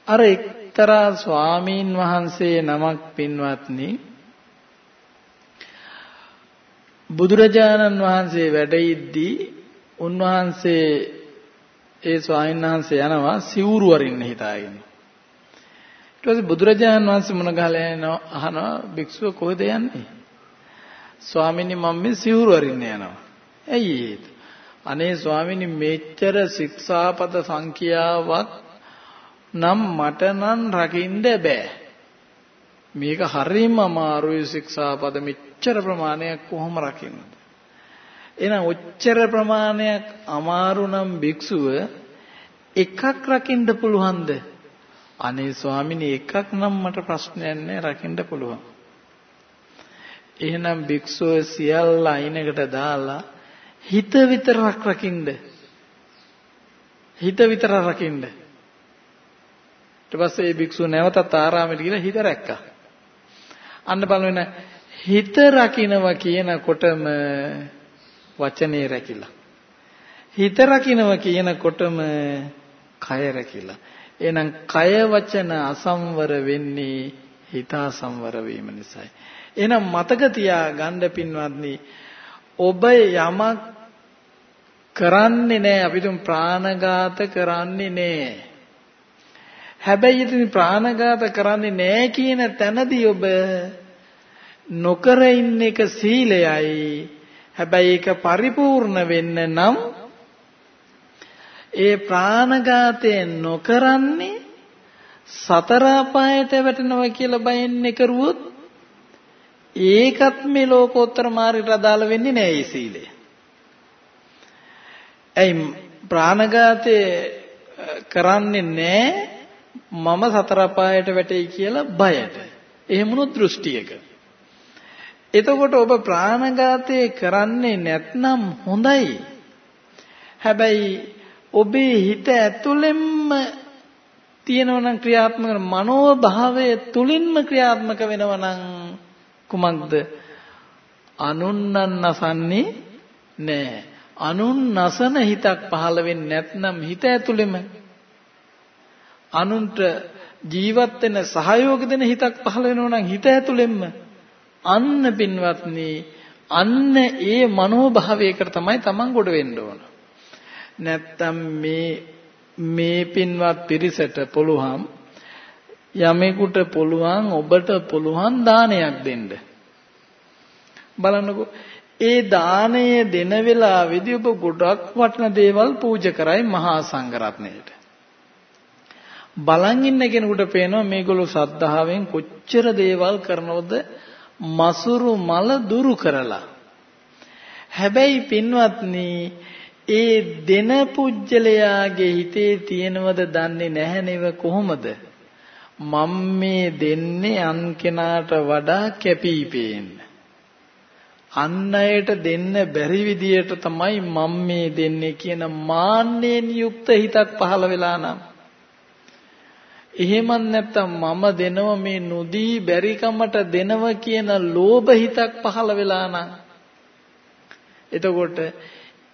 අර එක්තරා ස්වාමීන් වහන්සේ නමක් පින්වත්නි බුදුරජාණන් වහන්සේ වැඩ ඉද්දී උන්වහන්සේ ඒ ස්වාමීන් වහන්සේ යනවා සිවුරු වරින්න හිතාගෙන. ඊට පස්සේ බුදුරජාණන් වහන්සේ මුණ ගහලා යනවා අහනවා භික්ෂුව කොහෙද යන්නේ? ස්වාමීනි මම මේ සිවුරු වරින්න යනවා. ඇයි ඒක? අනේ ස්වාමීනි මෙච්චර ශික්ෂාපද සංඛ්‍යාවක් නම් මට නම් රකින්න බෑ. මේක හරිම අමාරුයි ශික්ෂාපද මෙච්චර ප්‍රමාණයක් කොහොම රකින්නද? එහෙනම් ඔච්චර ප්‍රමාණයක් අමාරු නම් භික්ෂුව එකක් රකින්න පුළුවන්ද? අනේ ස්වාමිනේ එකක් නම් මට ප්‍රශ්නයක් නෑ රකින්න පුළුවන්. එහෙනම් භික්ෂුව සියල්ල අයිනකට දාලා හිත විතරක් රකින්න. හිත විතර රකින්න. ඊට පස්සේ මේ භික්ෂුව නැවතත් ආරාමෙට ගිහලා හිත රැක්කා. අන්න බලන්න හිත රකින්නවා කියනකොටම වචනේ රැකිලා. හිත රකින්නවා කියනකොටම කය රැකිලා. එහෙනම් කය වචන අසම්වර වෙන්නේ හිත අසම්වර වීම නිසායි. එහෙනම් මතක තියාගන්න පින්වත්නි ඔබ යමක් කරන්නේ නැහැ අපි තුන් ප්‍රාණඝාත කරන්නේ නැහැ. හැබැයි ඉතින් ප්‍රාණඝාත කරන්නේ නැහැ කියන තැනදී ඔබ නොකර ඉන්න එක සීලයයි. හැබැයි ඒක පරිපූර්ණ වෙන්න නම් ඒ ප්‍රාණඝාතය නොකරන්නේ සතර අපායට වැටෙනවා කියලා බයෙන්නේ කරුවොත් ඒකත් මේ ලෝකෝත්තර මාර්ගයට අදාළ වෙන්නේ නෑ ඒ සීලය. ඇයි ප්‍රාණඝාතය කරන්නේ නෑ මම සතර අපායට වැටෙයි කියලා බයට. එහෙමුණු දෘෂ්ටියක. එතකොට ඔබ ප්‍රාණඝාතය කරන්නේ නැත්නම් හොඳයි. හැබැයි ඔබේ හිත ඇතුළෙන්ම තියෙනවනම් ක්‍රියාත්මක මනෝභාවය තුලින්ම ක්‍රියාත්මක වෙනවනම් කුමක්ද? අනුන්නන් නසන්නේ නෑ. අනුන් නසන හිතක් පහළ වෙන්නේ නැත්නම් හිත ඇතුළෙම. අනුන්ට ජීවත් වෙන සහයෝග දෙන හිතක් පහළ වෙනවා නම් හිත ඇතුළෙන්ම අන්න පින්වත්නි අන්න ඒ මනෝභාවයකට තමයි Taman ගොඩ වෙන්න ඕන. නැත්තම් මේ මේ පින්වත් පිරිසට පුළුවන් යමෙකුට පුළුවන් ඔබට පුළුවන් දානයක් දෙන්න. බලන්නකෝ ඒ දාණය දෙන වෙලාවේදී ඔබ ගොඩක් වටින දේවල් පූජා කරයි මහා සංඝරත්නයට. බලන් ඉන්න කෙනෙකුට පේනවා මේගොල්ලෝ සද්ධාවෙන් කොච්චර දේවල් කරනවද මසුරු මල දුරු කරලා. හැබැයි පින්වත්නි ඒ දෙන පුජ්‍යලයාගේ හිතේ තියෙනවද දන්නේ නැහැ නේව කොහොමද? මම මේ දෙන්නේ අන් කෙනාට වඩා කැපී පේන්න. අන් අයට දෙන්න බැරි විදියට තමයි මම මේ දෙන්නේ කියන මාන්නයෙන් යුක්ත හිතක් පහළ වෙලා නම් එහෙමත් නැත්තම් මම දෙනව මේ නොදී බැරිකමට දෙනව කියන ලෝභ හිතක් පහළ වෙලා නම් එතකොට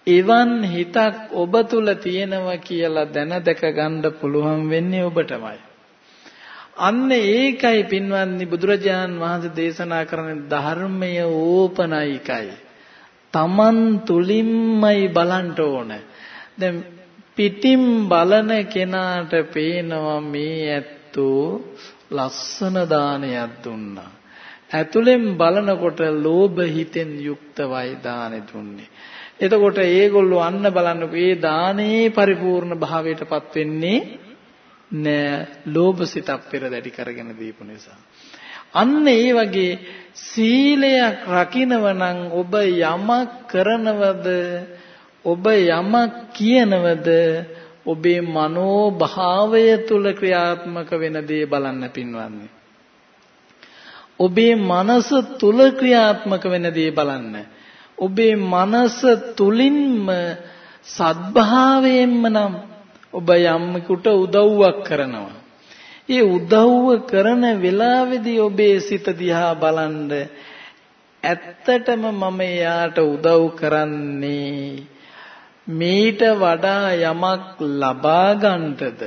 එවන් හිතක් ඔබ තුල තියෙනවා කියලා දැන දැක ගන්න පුළුවන් වෙන්නේ ඔබටමයි. අන්න ඒකයි පින්වත්නි බුදුරජාන් වහන්සේ දේශනා කරන ධර්මය ඕපනයිකයි. Taman තුලින්මයි බලන්න ඕන. දැන් පිටින් බලන කෙනාට පේනවා මේ ඇත්තෝ ලස්සන දානයක් දුන්නා. ඇතුලෙන් බලනකොට ලෝභ හිතෙන් යුක්තවයි දානෙ දුන්නේ. එතකොට ඒගොල්ලෝ අන්න බලන්නකෝ මේ දානේ පරිපූර්ණ භාවයටපත් වෙන්නේ නෑ ලෝභ සිතක් පෙරදැඩි කරගෙන දීපු නිසා. අන්න ඒ වගේ සීලයක් රකින්නව නම් ඔබ යමක් කරනවද ඔබ යමක් කියනවද ඔබේ මනෝභාවය තුල ක්‍රියාත්මක වෙන දේ බලන්න පින්වන්නේ. ඔබේ මනස තුල ක්‍රියාත්මක වෙන දේ බලන්න. ඔබේ මනස තුලින්ම සත්භාවයෙන්ම නම් ඔබ යම්ෙකුට උදව්වක් කරනවා. ඒ උදව්ව කරන වෙලාවේදී ඔබේ සිත දිහා බලන්න ඇත්තටම මම එයාට උදව් කරන්නේ මීට වඩා යමක් ලබා ගන්නටද?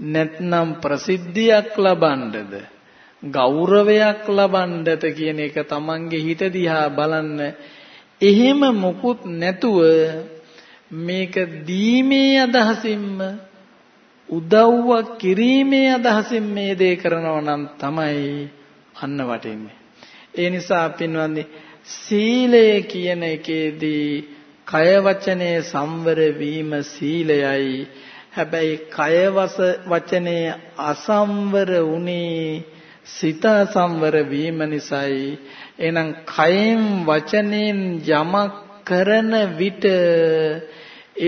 නැත්නම් ප්‍රසිද්ධියක් ලබන්නද ගෞරවයක් ලබන්නද කියන එක තමන්ගේ හිත දිහා බලන්න. එහෙම මොකුත් නැතුව මේක දීමේ අදහසින්ම උදව්වක් කිරීමේ අදහසින් මේ දේ කරනවා නම් තමයි අන්න වටින්නේ. ඒ නිසා පින්වත්නි සීලය කියන එකේදී කය වචනේ සංවර වීම සීලයයි. හැබැයි කය වචනේ අසංවර උනේ සිත සංවර වීම නිසායි. එහෙනම් කයෙන් වචනෙන් යමක් කරන විට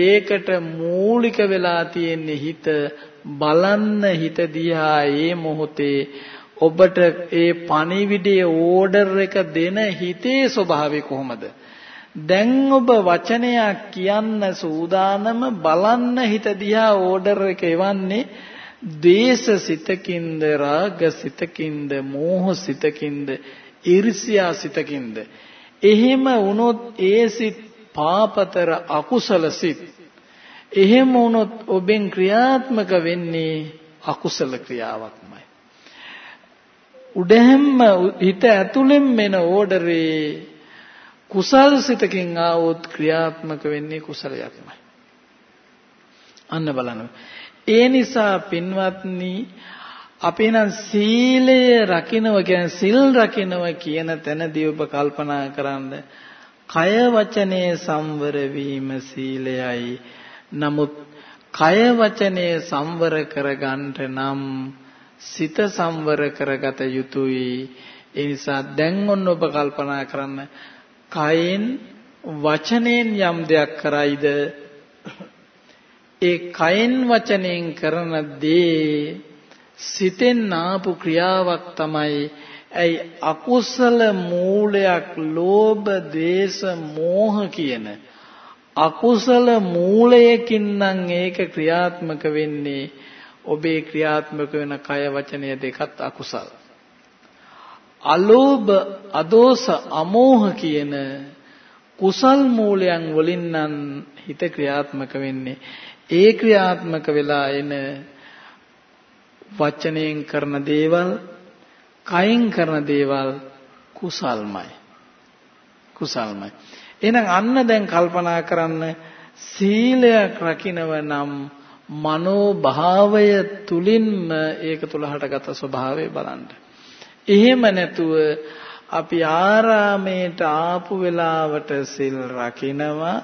ඒකට මූලික වෙලා තියෙන්නේ හිත බලන්න හිත දිහා ඒ මොහොතේ ඔබට ඒ පණිවිඩයේ ඕඩර් එක දෙන හිතේ ස්වභාවය කොහොමද? දැන් ඔබ වචනයක් කියන්න සූදානම බලන්න හිත දිහා ඕඩර් එක එවන්නේ ද්වේෂ සිතකින්ද රාග සිතකින්ද මෝහ සිතකින්ද ඊර්ෂ්‍යා සිතකින්ද? එහෙම වුණොත් ඒ සිත් පාපතර අකුසල සිත්. එහෙම වුණොත් ඔබෙන් ක්‍රියාත්මක වෙන්නේ අකුසල ක්‍රියාවක්මයි. උඩහැම්ම හිත ඇතුළෙන් මෙන ඕඩරේ කුසල් සිතකින් ආවොත් ක්‍රියාත්මක වෙන්නේ කුසලයක්මයි. අන්න බලන්න. ඒ නිසා පින්වත්නි අපි නම් සීලය රකින්නව කියන්නේ සිල් රකින්නව කියන තැනදී ඔබ කල්පනා කරන්නේ කය වචනේ සංවර වීම සීලයයි. නමුත් කය වචනේ සංවර කරගන්නට නම් සිත සංවර කරගත යුතුයි. ඒ නිසා දැන් ඔන්න ඔබ කල්පනා කරන්න කයෙන් වචනෙන් යම් දෙයක් කරයිද ඒ කයෙන් වචනෙන් කරන දේ සිතෙන් ආපු ක්‍රියාවක් තමයි ඇයි අකුසල මූලයක් ලෝභ, ද්වේෂ, මෝහ කියන අකුසල මූලයකින් නම් ඒක ක්‍රියාත්මක වෙන්නේ ඔබේ ක්‍රියාත්මක වෙන කය වචනය දෙකත් අකුසල්. අලෝභ, අදෝස, අමෝහ කියන කුසල් මූලයන් වලින් නම් හිත ක්‍රියාත්මක වෙන්නේ. ඒ ක්‍රියාත්මක වෙලා එන වචනයෙන් කරන දේවල් කයින් කරන දේවල් කුසල්මයි. කුසල්මයි. එහෙනම් අන්න දැන් කල්පනා කරන්න සීලයක් රකින්නව නම් මනෝභාවය තුලින්ම ඒක තුල හටගත් ස්වභාවය බලන්න. එහෙම නැතුව අපි ආරාමයට ආපු වෙලාවට සිල් රකින්නවා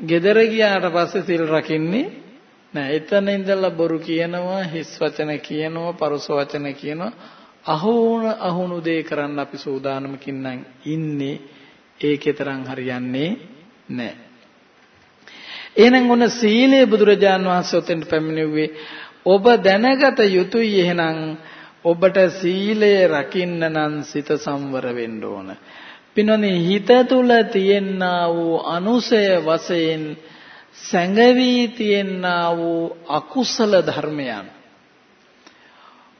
ගෙදර ගියාට පස්සේ සිල් රකින්නේ නෑ එතන ඉඳලා බොරු කියනවා හිස් වචන කියනවා පරුස වචන කියනවා අහුණ අහුණු දේ කරන්න අපි සූදානමකින් නම් ඉන්නේ ඒකේ තරම් හරියන්නේ නැහැ. එහෙනම් ඔන්න සීලය බුදුරජාන් වහන්සේ උතෙන් පැමිණෙව්වේ ඔබ දැනගත යුතුයි එහෙනම් ඔබට සීලය රකින්න නම් සිත සංවර වෙන්න ඕන. පිනොනේ හිත තුල තියෙනා වූ අනුසය වශයෙන් සැඟවි තියෙනා වූ අකුසල ධර්මයන්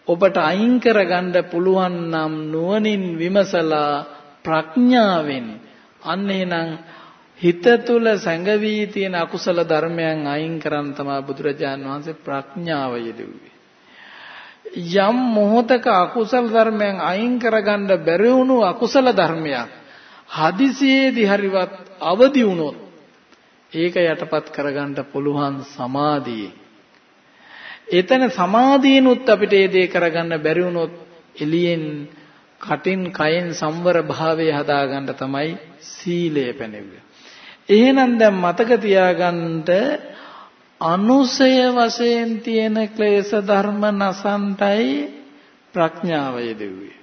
ඔබට අයින් කරගන්න පුළුවන් නම් නුවණින් විමසලා ප්‍රඥාවෙන් අන්න එහෙනම් හිත තුල සැඟවි තියෙන අකුසල ධර්මයන් අයින් කරන් තමයි බුදුරජාන් වහන්සේ ප්‍රඥාව යෙදුවේ. යම් මොහතක අකුසල ධර්මයන් අයින් කරගන්න බැරි වුණු අකුසල ධර්මයක් හදිසියේදී හරිවත් අවදි වුණොත් ඒක යටපත් කරගන්න පුළුවන් සමාධියේ එතන සමාධියනොත් අපිට ඒ දේ කරගන්න බැරි වුණොත් එළියෙන් කටින් කයෙන් සංවර භාවය හදාගන්න තමයි සීලය පැනෙන්නේ. එහෙනම් දැන් මතක තියාගන්න අනුසය වශයෙන් තියෙන ක්ලේශ ධර්ම නසන්ටයි ප්‍රඥාව යෙදුවේ.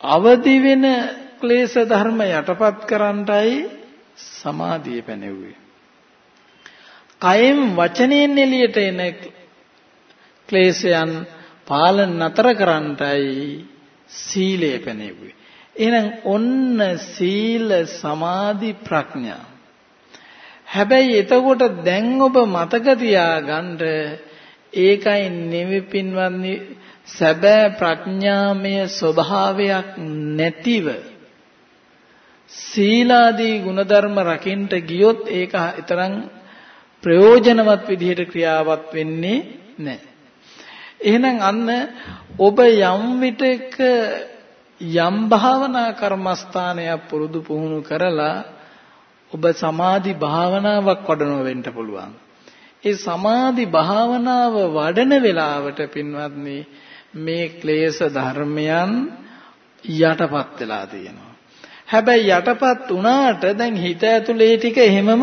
අවදි වෙන ක්ලේශ ධර්ම යටපත් කරන්නටයි සමාධිය පැනෙව්වේ. කයෙන් වචනයෙන් එළියට එන ක්ලේශයන් පාලන නතර කරන්නටයි සීලය පැනෙව්වේ. එහෙනම් ඔන්න සීල සමාධි ප්‍රඥා. හැබැයි එතකොට දැන් ඔබ මතක තියාගන්න ඒකයි නෙවෙයි පින්වත්නි සැබෑ ප්‍රඥාමය ස්වභාවයක් නැතිව සීලාදී ගුණධර්ම රකින්න ගියොත් ඒක තරම් ප්‍රයෝජනවත් විදිහට ක්‍රියාවත් වෙන්නේ නැහැ. එහෙනම් අන්න ඔබ යම් විටක යම් භාවනා කර්මස්ථානයක් පුරුදු පුහුණු කරලා ඔබ සමාධි භාවනාවක් වඩනව වෙන්න පුළුවන්. ඒ සමාධි භාවනාව වඩන වෙලාවට පින්වත්නි මේ ක්ලේශ ධර්මයන් යටපත් වෙලා තියෙනවා. හැබැයි යටපත් වුණාට දැන් හිත ඇතුලේ ටික එහෙමම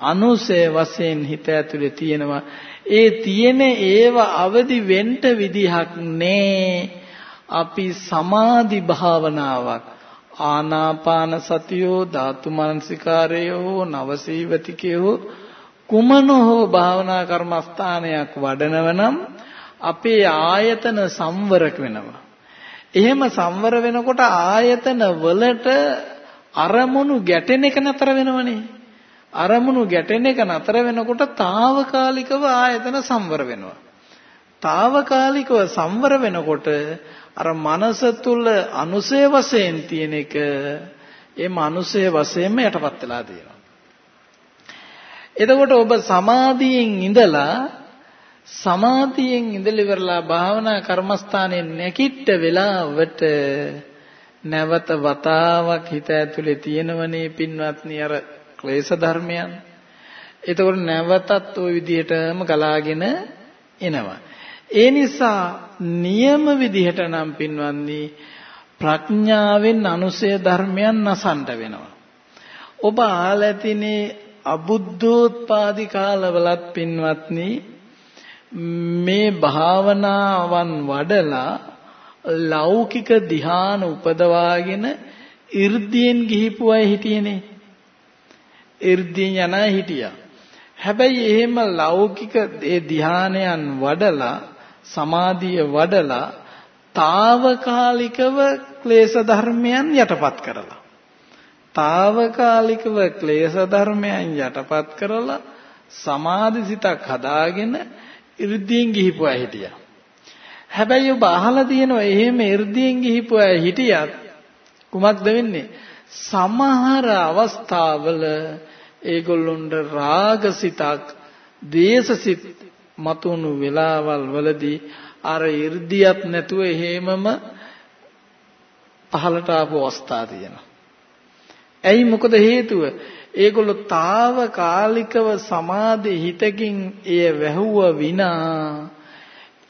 අනුසය වශයෙන් හිත ඇතුලේ තියෙනවා. ඒ තියෙන ඒව අවදි වෙන්න විදිහක් නෑ. අපි සමාධි භාවනාවක් ආනාපාන සතියෝ ධාතු මනසිකාරයෝ නවසීවතිකයෝ කුමන හෝ භාවනා කර්මස්ථානයක් වඩනව නම් අපේ ආයතන සංවර වෙනවා. එහෙම සංවර වෙනකොට ආයතන වලට අරමුණු ගැටෙන එක නතර වෙනවනේ. අරමුණු ගැටෙන එක නතර වෙනකොට తాවකාලිකව ආයතන සංවර වෙනවා. తాවකාලිකව සංවර වෙනකොට අර මනස තුල අනුසය වශයෙන් තියෙන එක ඒ මනුසය වශයෙන්ම යටපත් වෙලා තියෙනවා. එතකොට ඔබ සමාධියෙන් ඉඳලා සමාධියෙන් ඉඳලා ඉවරලා භාවනා කර්මස්ථානයේ නැකිට වෙලාවට නැවත වතාවක් හිත ඇතුලේ තියෙනවනේ පින්වත්නි අර ක්ලේශ ධර්මයන්. එතකොට නැවතත් ওই විදිහටම ගලාගෙන එනවා. ඒ නිසා නියම විදිහට නම් පින්වත්නි ප්‍රඥාවෙන් අනුසය ධර්මයන් නසන්ට වෙනවා. ඔබ ආලතිනේ අබුද්ධෝත්පාදි කාලවලත් පින්වත්නි මේ භාවනාවන් වඩලා ලෞකික ධ්‍යාන උපදවාගෙන 이르දීන් ගිහිපු අය හිටියේනේ. 이르දීන් යනා හිටියා. හැබැයි එහෙම ලෞකික ඒ ධ්‍යානයන් වඩලා සමාධිය වඩලා తాවකාලිකව ක්ලේශ ධර්මයන් යටපත් කරලා. తాවකාලිකව ක්ලේශ ධර්මයන් යටපත් කරලා සමාධි සිතක් හදාගෙන 이르දීන් ගිහිපු අය හිටියා. හැබැයි ඔබ අහලා තියෙනවා එහෙම 이르දීන් ගිහිපු අය හිටියත් කුමක්ද වෙන්නේ? සමහර අවස්ථාවල ඒගොල්ලොන්ට රාගසිතක්, දේශසිත මතුණු වෙලාවල් වලදී අර 이르දියක් නැතුව එහෙමම පහලට ආපු අවස්ථා තියෙනවා. ඇයි මොකද හේතුව? ඒගොල්ලෝ తాවකාලිකව සමාධි හිතකින් එය වැහුව විනා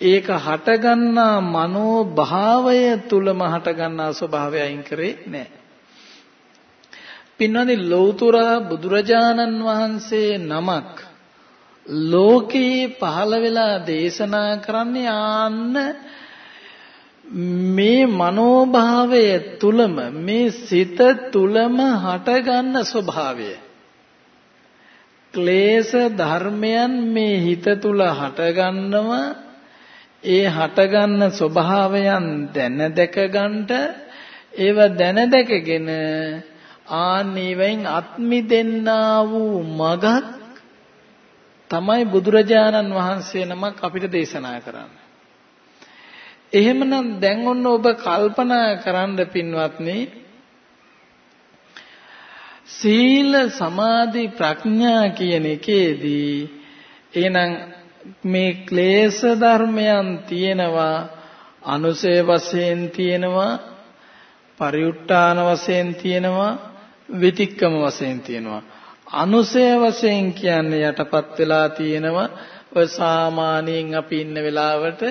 ඒක හටගන්නා මනෝ භාවය තුලම හටගන්නා ස්වභාවය අයින් කරේ නැහැ. පින්වත්නි ලෞතර බුදුරජාණන් වහන්සේ නමක් ලෝකේ පහළ වෙලා දේශනා කරන්නේ ආන්න මේ මනෝභාවය තුලම මේ සිත තුලම හටගන්න ස්වභාවය. ක්ලේශ ධර්මයන් මේ හිත තුල හටගන්නව ඒ හටගන්න ස්වභාවයන් දැන දැක ගන්නට ඒව දැන දැකගෙන ආනීවෙන් අත්මි දෙන්නා වූ මගක් තමයි බුදුරජාණන් වහන්සේ නමක් අපිට දේශනා කරන්නේ. එහෙමනම් දැන් ඔන්න ඔබ කල්පනා කරන්න පින්වත්නි සීල සමාධි ප්‍රඥා කියන එකේදී එහෙනම් මේ ක්ලේශ ධර්මයන් තියෙනවා අනුසය වශයෙන් තියෙනවා පරිඋට්ටාන වශයෙන් තියෙනවා විතික්කම වශයෙන් තියෙනවා. අනුසය වශයෙන් කියන්නේ යටපත් වෙලා තියෙනවා. ඔය සාමාන්‍යයෙන් අපි ඉන්න වෙලාවට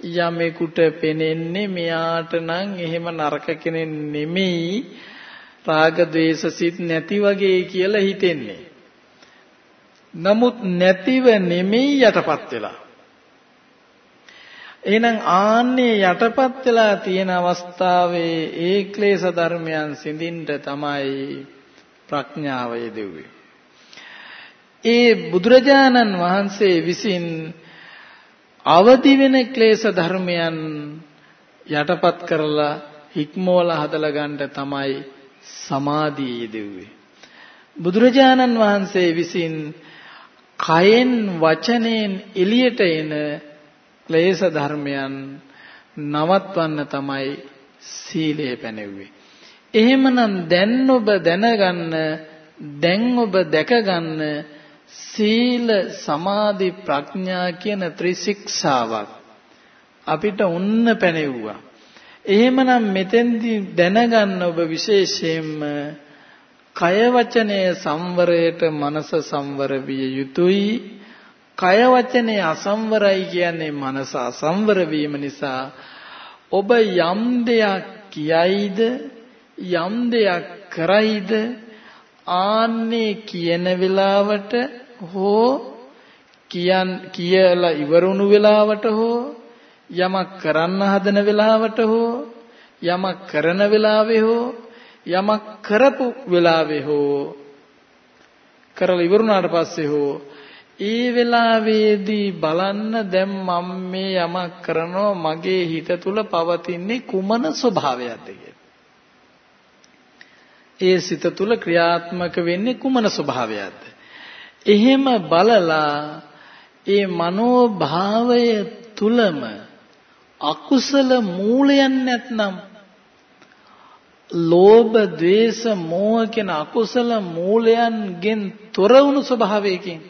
යමෙකුට පෙනෙන්නේ මෙයාට නම් එහෙම නරක කෙනෙක් නෙමෙයි රාග ద్వේෂ සිත් නැති වගේ කියලා හිතෙන්නේ. නමුත් නැතිව නෙමෙයි යටපත් වෙලා. එහෙනම් ආන්නේ යටපත් වෙලා තියෙන අවස්ථාවේ ඒ ක්ලේශ ධර්මයන් සිඳින්න තමයි ප්‍රඥාව යෙදුවේ. ඒ බුදුරජාණන් වහන්සේ විසින් අවදි වෙන ක්ලේශ ධර්මයන් යටපත් කරලා හික්මෝලා හදලා ගන්න තමයි සමාධිය යෙදුවේ. බුදුරජාණන් වහන්සේ විසින් කයෙන් වචනයෙන් එළියට එන ක්ලේශ ධර්මයන් නවත්වන්න තමයි සීලය පැනෙව්වේ. එහෙමනම් දැන් ඔබ දැනගන්න දැන් ඔබ දැකගන්න සීල සමාධි ප්‍රඥා කියන ත්‍රිශික්ෂාවක් අපිට උන්න පැනෙව්වා. එහෙමනම් මෙතෙන්දී දැනගන්න ඔබ විශේෂයෙන්ම කය වචනයේ සංවරයට මනස සංවර විය යුතුයි. කය වචනේ අසංවරයි කියන්නේ මනස අසංවර වීම නිසා ඔබ යම් දෙයක් කියයිද යම් දෙයක් කරයිද ආන්නේ කියන වෙලාවට හෝ කියන් කියලා ඉවරුණු වෙලාවට හෝ යමක් කරන්න හදන වෙලාවට හෝ යමක් කරන වෙලාවේ හෝ යමක් කරපු වෙලාවේ හෝ කරලා ඉවරුණාට පස්සේ හෝ ඒ වෙලාවේදී බලන්න දැන් මම මේ යමක් කරනවා මගේ හිත තුල පවතින්නේ කුමන ස්වභාවයක්ද ඒ සිත තුල ක්‍රියාත්මක වෙන්නේ කුමන ස්වභාවයක්ද? එහෙම බලලා ඒ මනෝභාවය තුලම අකුසල මූලයන් නැත්නම් ලෝභ, ද්වේෂ, මෝහ කියන අකුසල මූලයන්ගෙන් තොර වුණු ස්වභාවයකින්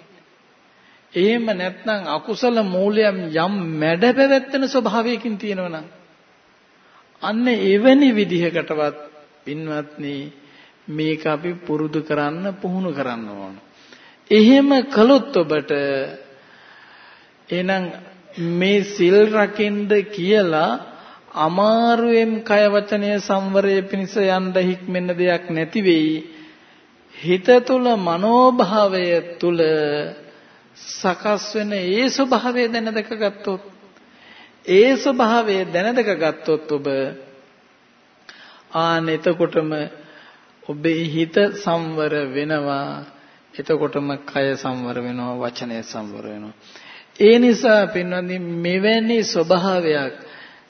එහෙම නැත්නම් අකුසල මූලයන් යම් මැඩ පැවැත්වෙන ස්වභාවයකින් තියෙනවනම් අන්න එවැනි විදිහකටවත් පින්වත්නි මේක අපි පුරුදු කරන්න පුහුණු කරන්න ඕන. එහෙම කළොත් ඔබට එහෙනම් මේ සිල් රකින්න කියලා අමාරුවෙන් කය වචනය සංවරයේ පිණිස යන්න හික්මෙන්න දෙයක් නැති වෙයි. හිත තුල මනෝභාවය තුල සකස් වෙන ඒ ස්වභාවය දැනදක ගත්තොත් ඒ ස්වභාවය දැනදක ගත්තොත් ඔබ ආන එතකොටම ඔබේ හිත සංවර වෙනවා එතකොටම කය සංවර වෙනවා වචනය සංවර වෙනවා ඒ නිසා පින්වත්නි මෙවැනි ස්වභාවයක්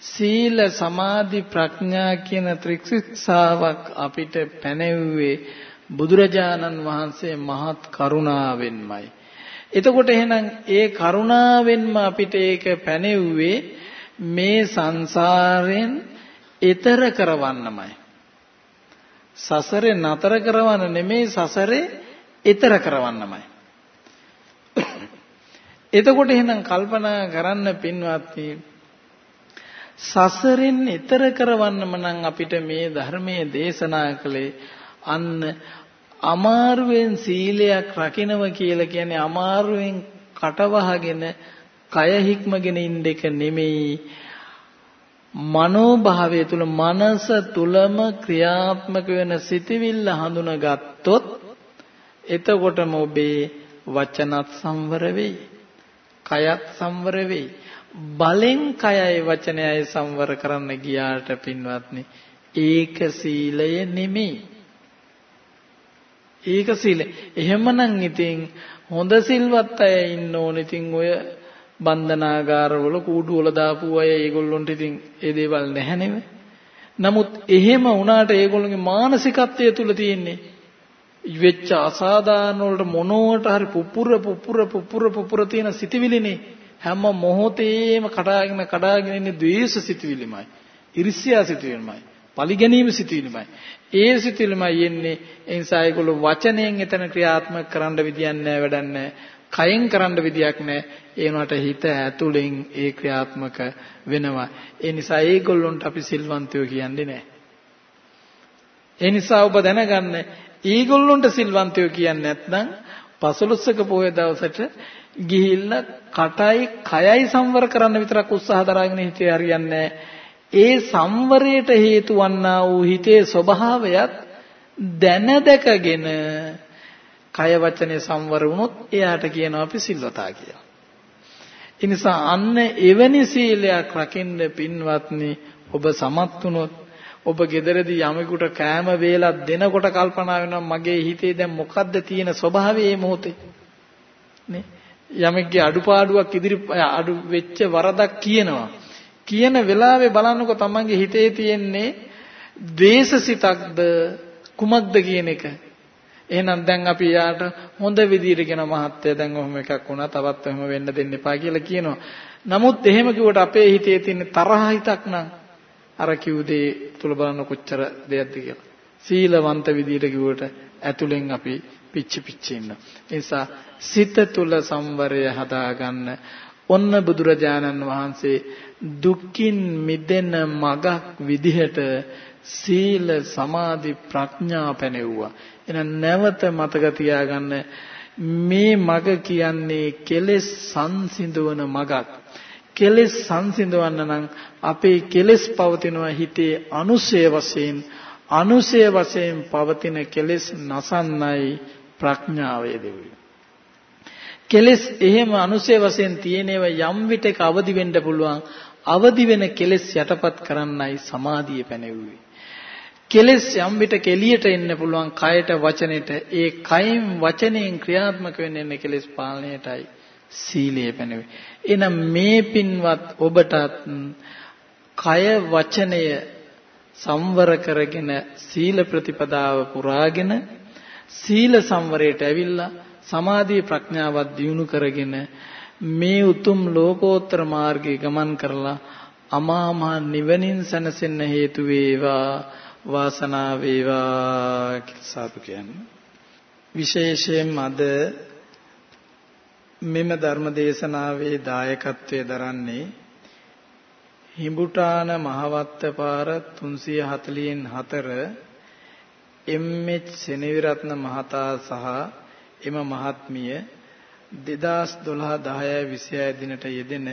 සීල සමාධි ප්‍රඥා කියන ත්‍රිශික්ෂාවක් අපිට පැනෙව්වේ බුදුරජාණන් වහන්සේ මහත් කරුණාවෙන්මයි. එතකොට එහෙනම් ඒ කරුණාවෙන්ම අපිට ඒක පැනෙව්වේ මේ සංසාරයෙන් ඈතර කරවන්නමයි. සසරේ නතර කරවන්න නෙමෙයි සසරේ ඈතර කරවන්නමයි. එතකොට එහෙනම් කල්පනා කරන්න පින්වත්නි සසරින් ඈතර කරවන්නම නම් අපිට මේ ධර්මයේ දේශනා කළේ අන්න අමාරුවෙන් සීලයක් රකින්නව කියලා කියන්නේ අමාරුවෙන් කටවහගෙන කය හික්මගෙන ඉන්න එක නෙමෙයි මනෝභාවය තුල මනස තුලම ක්‍රියාත්මක වෙන සිටිවිල්ල හඳුනගත්තොත් එතකොටම ඔබේ වචනත් සංවර වෙයි කයත් සංවර වෙයි. බලෙන් කයයි වචනයයි සංවර කරන්න ගියාට පින්වත්නි ඒක සීලය නෙමෙයි. ඒක සීලය. එහෙමනම් ඉතින් හොඳ සිල්වත් අය ඉන්න ඕනේ. ඉතින් ඔය බන්ධනාගාරවල කූඩු වල දාපු අය ඒගොල්ලොන්ට ඉතින් ඒ දේවල් නැහැ නෙවෙයි. නමුත් එහෙම වුණාට ඒගොල්ලෝගේ මානසිකත්වය තුල තියෙන්නේ වෙච්ච අසාධාරණ වලට මොනවට හරි පුපුර පුපුර පුපුර පුපුර තියෙන සිටිවිලිනේ හැම මොහොතේම කඩාගෙන කඩාගෙන ඉන්නේ ද්වේෂ සිටිවිලිමයි ඉරිසියා සිටිවිලිමයි පරිගැනීම සිටිවිලිමයි ඒ සිටිවිලිමයි එන්නේ. ඒ නිසා ඒගොල්ලෝ වචනයෙන් එතන ක්‍රියාත්මක කරන්න විදියක් නැහැ වැඩක් නැහැ. කයෙන් කරන්න විදියක් නැහැ. ඒ වුණාට හිත ඇතුලෙන් ඒ ක්‍රියාත්මක වෙනවා. ඒ නිසා ඒගොල්ලොන්ට අපි සිල්වන්තයෝ කියන්නේ නැහැ. ඒ නිසා ඔබ දැනගන්න ඊගොල්ලොන්ට සිල්වන්තයෝ කියන්නේ නැත්නම් පසළොස්වක පොය දවසට ගිහිල්ලා කටයි කයයි සංවර කරන්න විතරක් උත්සාහ දරාගෙන හිතේ හරියන්නේ ඒ සංවරයට හේතු වන්නා වූ හිතේ ස්වභාවයත් දැන දැකගෙන කය වචනේ සංවර වුණොත් එයාට කියනවා අපි සිල්වතා කියලා. ඒ නිසා අන්න එවැනි සීලයක් රකින්න පින්වත්නි ඔබ සමත් වුණොත් ඔබ gederedi යමෙකුට කෑම වේලක් දෙනකොට කල්පනා වෙනවා මගේ හිතේ දැන් මොකද්ද තියෙන ස්වභාවය මේ මොහොතේ? නේ? යමෙක්ගේ අඩුපාඩුවක් ඉදිරි අඩු වෙච්ච වරදක් කියනවා. කියන වෙලාවේ බලන්නකො තමන්ගේ හිතේ තියෙන්නේ ද්වේෂසිතක්ද කුමක්ද කියන එක. එහෙනම් දැන් අපි යාට හොඳ විදියට කියන මහත්ය දැන් ඔහොම එකක් වුණා තවත් ඔහොම වෙන්න දෙන්න එපා කියලා කියනවා. නමුත් එහෙම කිව්වට අපේ හිතේ තියෙන තරහ හිතක් නම් අර කිව් දේ තුල බලන කොච්චර දෙයක්ද කියලා. සීලවන්ත විදියට කිව්වට ඇතුලෙන් අපි පිච්චි පිච්චි ඉන්න. ඒ නිසා සිත තුල සංවරය හදාගන්න ඔන්න බුදුරජාණන් වහන්සේ දුක්ඛින් මිදෙන මගක් විදිහට සීල සමාධි ප්‍රඥා පැනෙව්වා. එහෙනම් නැවත මතක තියාගන්න මේ මග කියන්නේ කෙලෙස් සංසිඳවන මගක්. කෙලෙස් සංසිඳවන්න නම් අපේ කෙලෙස් පවතිනවා හිතේ අනුසය වශයෙන් අනුසය වශයෙන් පවතින කෙලෙස් නසන්නයි ප්‍රඥාවේ දෙවිය. කෙලෙස් එහෙම අනුසය වශයෙන් තියෙනව යම් විටක අවදි වෙන්න පුළුවන් අවදි වෙන කෙලෙස් යටපත් කරන්නයි සමාධිය පැනෙව්වේ. කෙලෙස් යම් විට කෙලියට එන්න පුළුවන් කයට වචනෙට ඒ කයින් වචනයෙන් ක්‍රියාත්මක වෙන්න කෙලෙස් පාලනයටයි සීලය පැනවේ. එහෙනම් මේ පින්වත් ඔබටත් කය වචනය සංවර කරගෙන සීල ප්‍රතිපදාව පුරාගෙන සීල සංවරයට ඇවිල්ලා සමාධි ප්‍රඥාවත් දියුණු කරගෙන මේ උතුම් ලෝකෝත්තර මාර්ගයේ ගමන් කරලා අමා මහ නිවනින් සැනසෙන්න හේතු වේවා වාසනාව වේවා කියලා සාදු කියන්නේ. විශේෂයෙන් අද මෙම ධර්ම දේශනාවේ දායකත්වයේ දරන්නේ හිඹුටාන මහවත්ත පාර 340න් 4 එම්.එච්. සෙනවිරත්න මහතා සහ එම මහත්මිය 2012 10 26 දිනට යෙදෙන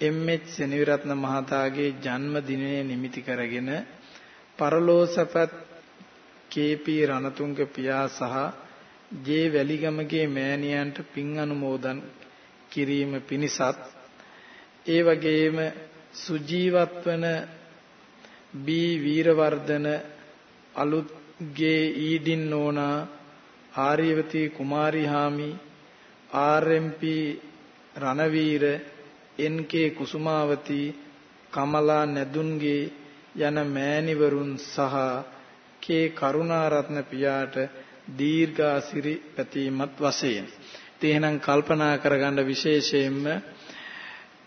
එම්.එච්. සෙනවිරත්න මහතාගේ ජන්ම දිනය නිමිති කරගෙන පරලෝසපත් කේ.පී. රණතුංග පියා සහ ජේ වැලිගමගේ මෑණියන්ට පින් අනුමෝදන් කිරීම පිණිසත් ඒ වගේම සුජීවත් වන බී වීරවර්ධන අලුත්ගේ ඊඩින් නෝනා ආර්යවතී කුමාරි හාමි ආර්.එම්.පී. රණවීර එන්.කේ. කුසුමාවතී කමලා නැදුන්ගේ යන මෑණිවරුන් සහ කේ කරුණාරත්න පියාට දීර්ඝාසිරි පැතීමත් වශයෙන්. ඉතින් එහෙනම් කල්පනා කරගන්න විශේෂයෙන්ම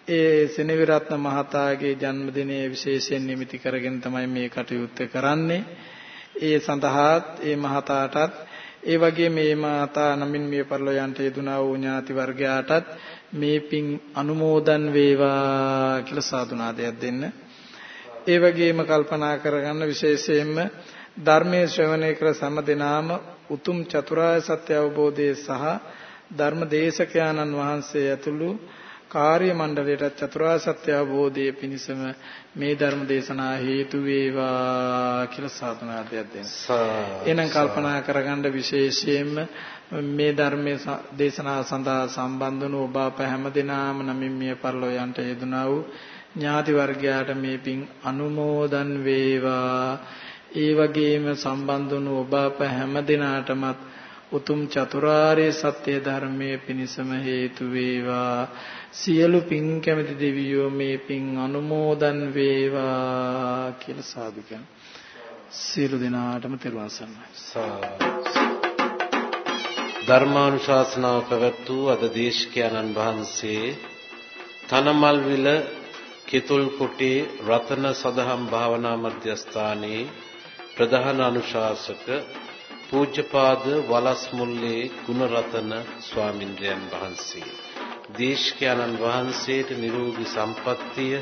ඒ සෙනවිරත්න මහතාගේ ජන්මදිනයේ විශේෂයෙන් නිමිති කරගෙන තමයි මේ කටයුත්ත කරන්නේ. ඒ සඳහාත් ඒ මහතාටත් ඒ වගේ මේ මාතා නමින් මිය පරලෝයන්ට යෙදුනා වූ ඥාති වර්ගයාටත් මේ පින් අනුමෝදන් වේවා කියලා සාදුනාදයක් දෙන්න. ඒ වගේම කල්පනා කරගන්න විශේෂයෙන්ම ධර්මයේ ශ්‍රවණය කර සෑම දිනාම උතුම් චතුරාර්ය සත්‍ය අවබෝධයේ සහ ධර්ම දේශකයාණන් වහන්සේ ඇතුළු කාර්ය මණ්ඩලයට චතුරාර්ය සත්‍ය අවබෝධයේ පිණසම මේ ධර්ම දේශනා හේතු වේවා කියලා සාධනාදයක් දෙන්න. එහෙනම් කල්පනා කරගන්න විශේෂයෙන්ම මේ ධර්මයේ දේශනා සඳහා සම්බන්ධ වුණු ඔබ අප හැම දිනාම නමින් මිය පරලෝ යන්ට යෙදුනා වූ ඥාති වර්ගයාට මේ පින් අනුමෝදන් වේවා. ඒ වගේම සම්බන්ධ වුණු ඔබ අප හැම දිනාටමත් උතුම් චතුරාර්ය සත්‍ය ධර්මයේ පිණසම හේතු වේවා. සියලු පින් කැමති දෙවියෝ මේ පින් අනුමෝදන් වේවා කියලා සාදු කරනවා. සියලු දෙනාටම තෙරුවන් සරණයි. ධර්මානුශාසනාව පැවැත් වූ අද දේශකයන්න් වහන්සේ තනමල්විල කිතුල් කුටි රතන සදහම් භාවනා මධ්‍යස්ථානයේ ප්‍රධාන අනුශාසක පූජ්‍යපාද වලස්මුල්ලේ ගුණරතන ස්වාමින්ද්‍රයන් වහන්සේ. දේශකයන්න් වහන්සේට නිරෝගී සම්පන්නිය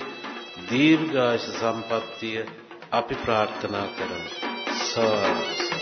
දීර්ඝාෂ සම්පන්නිය අපි ප්‍රාර්ථනා කරමු. සාදු.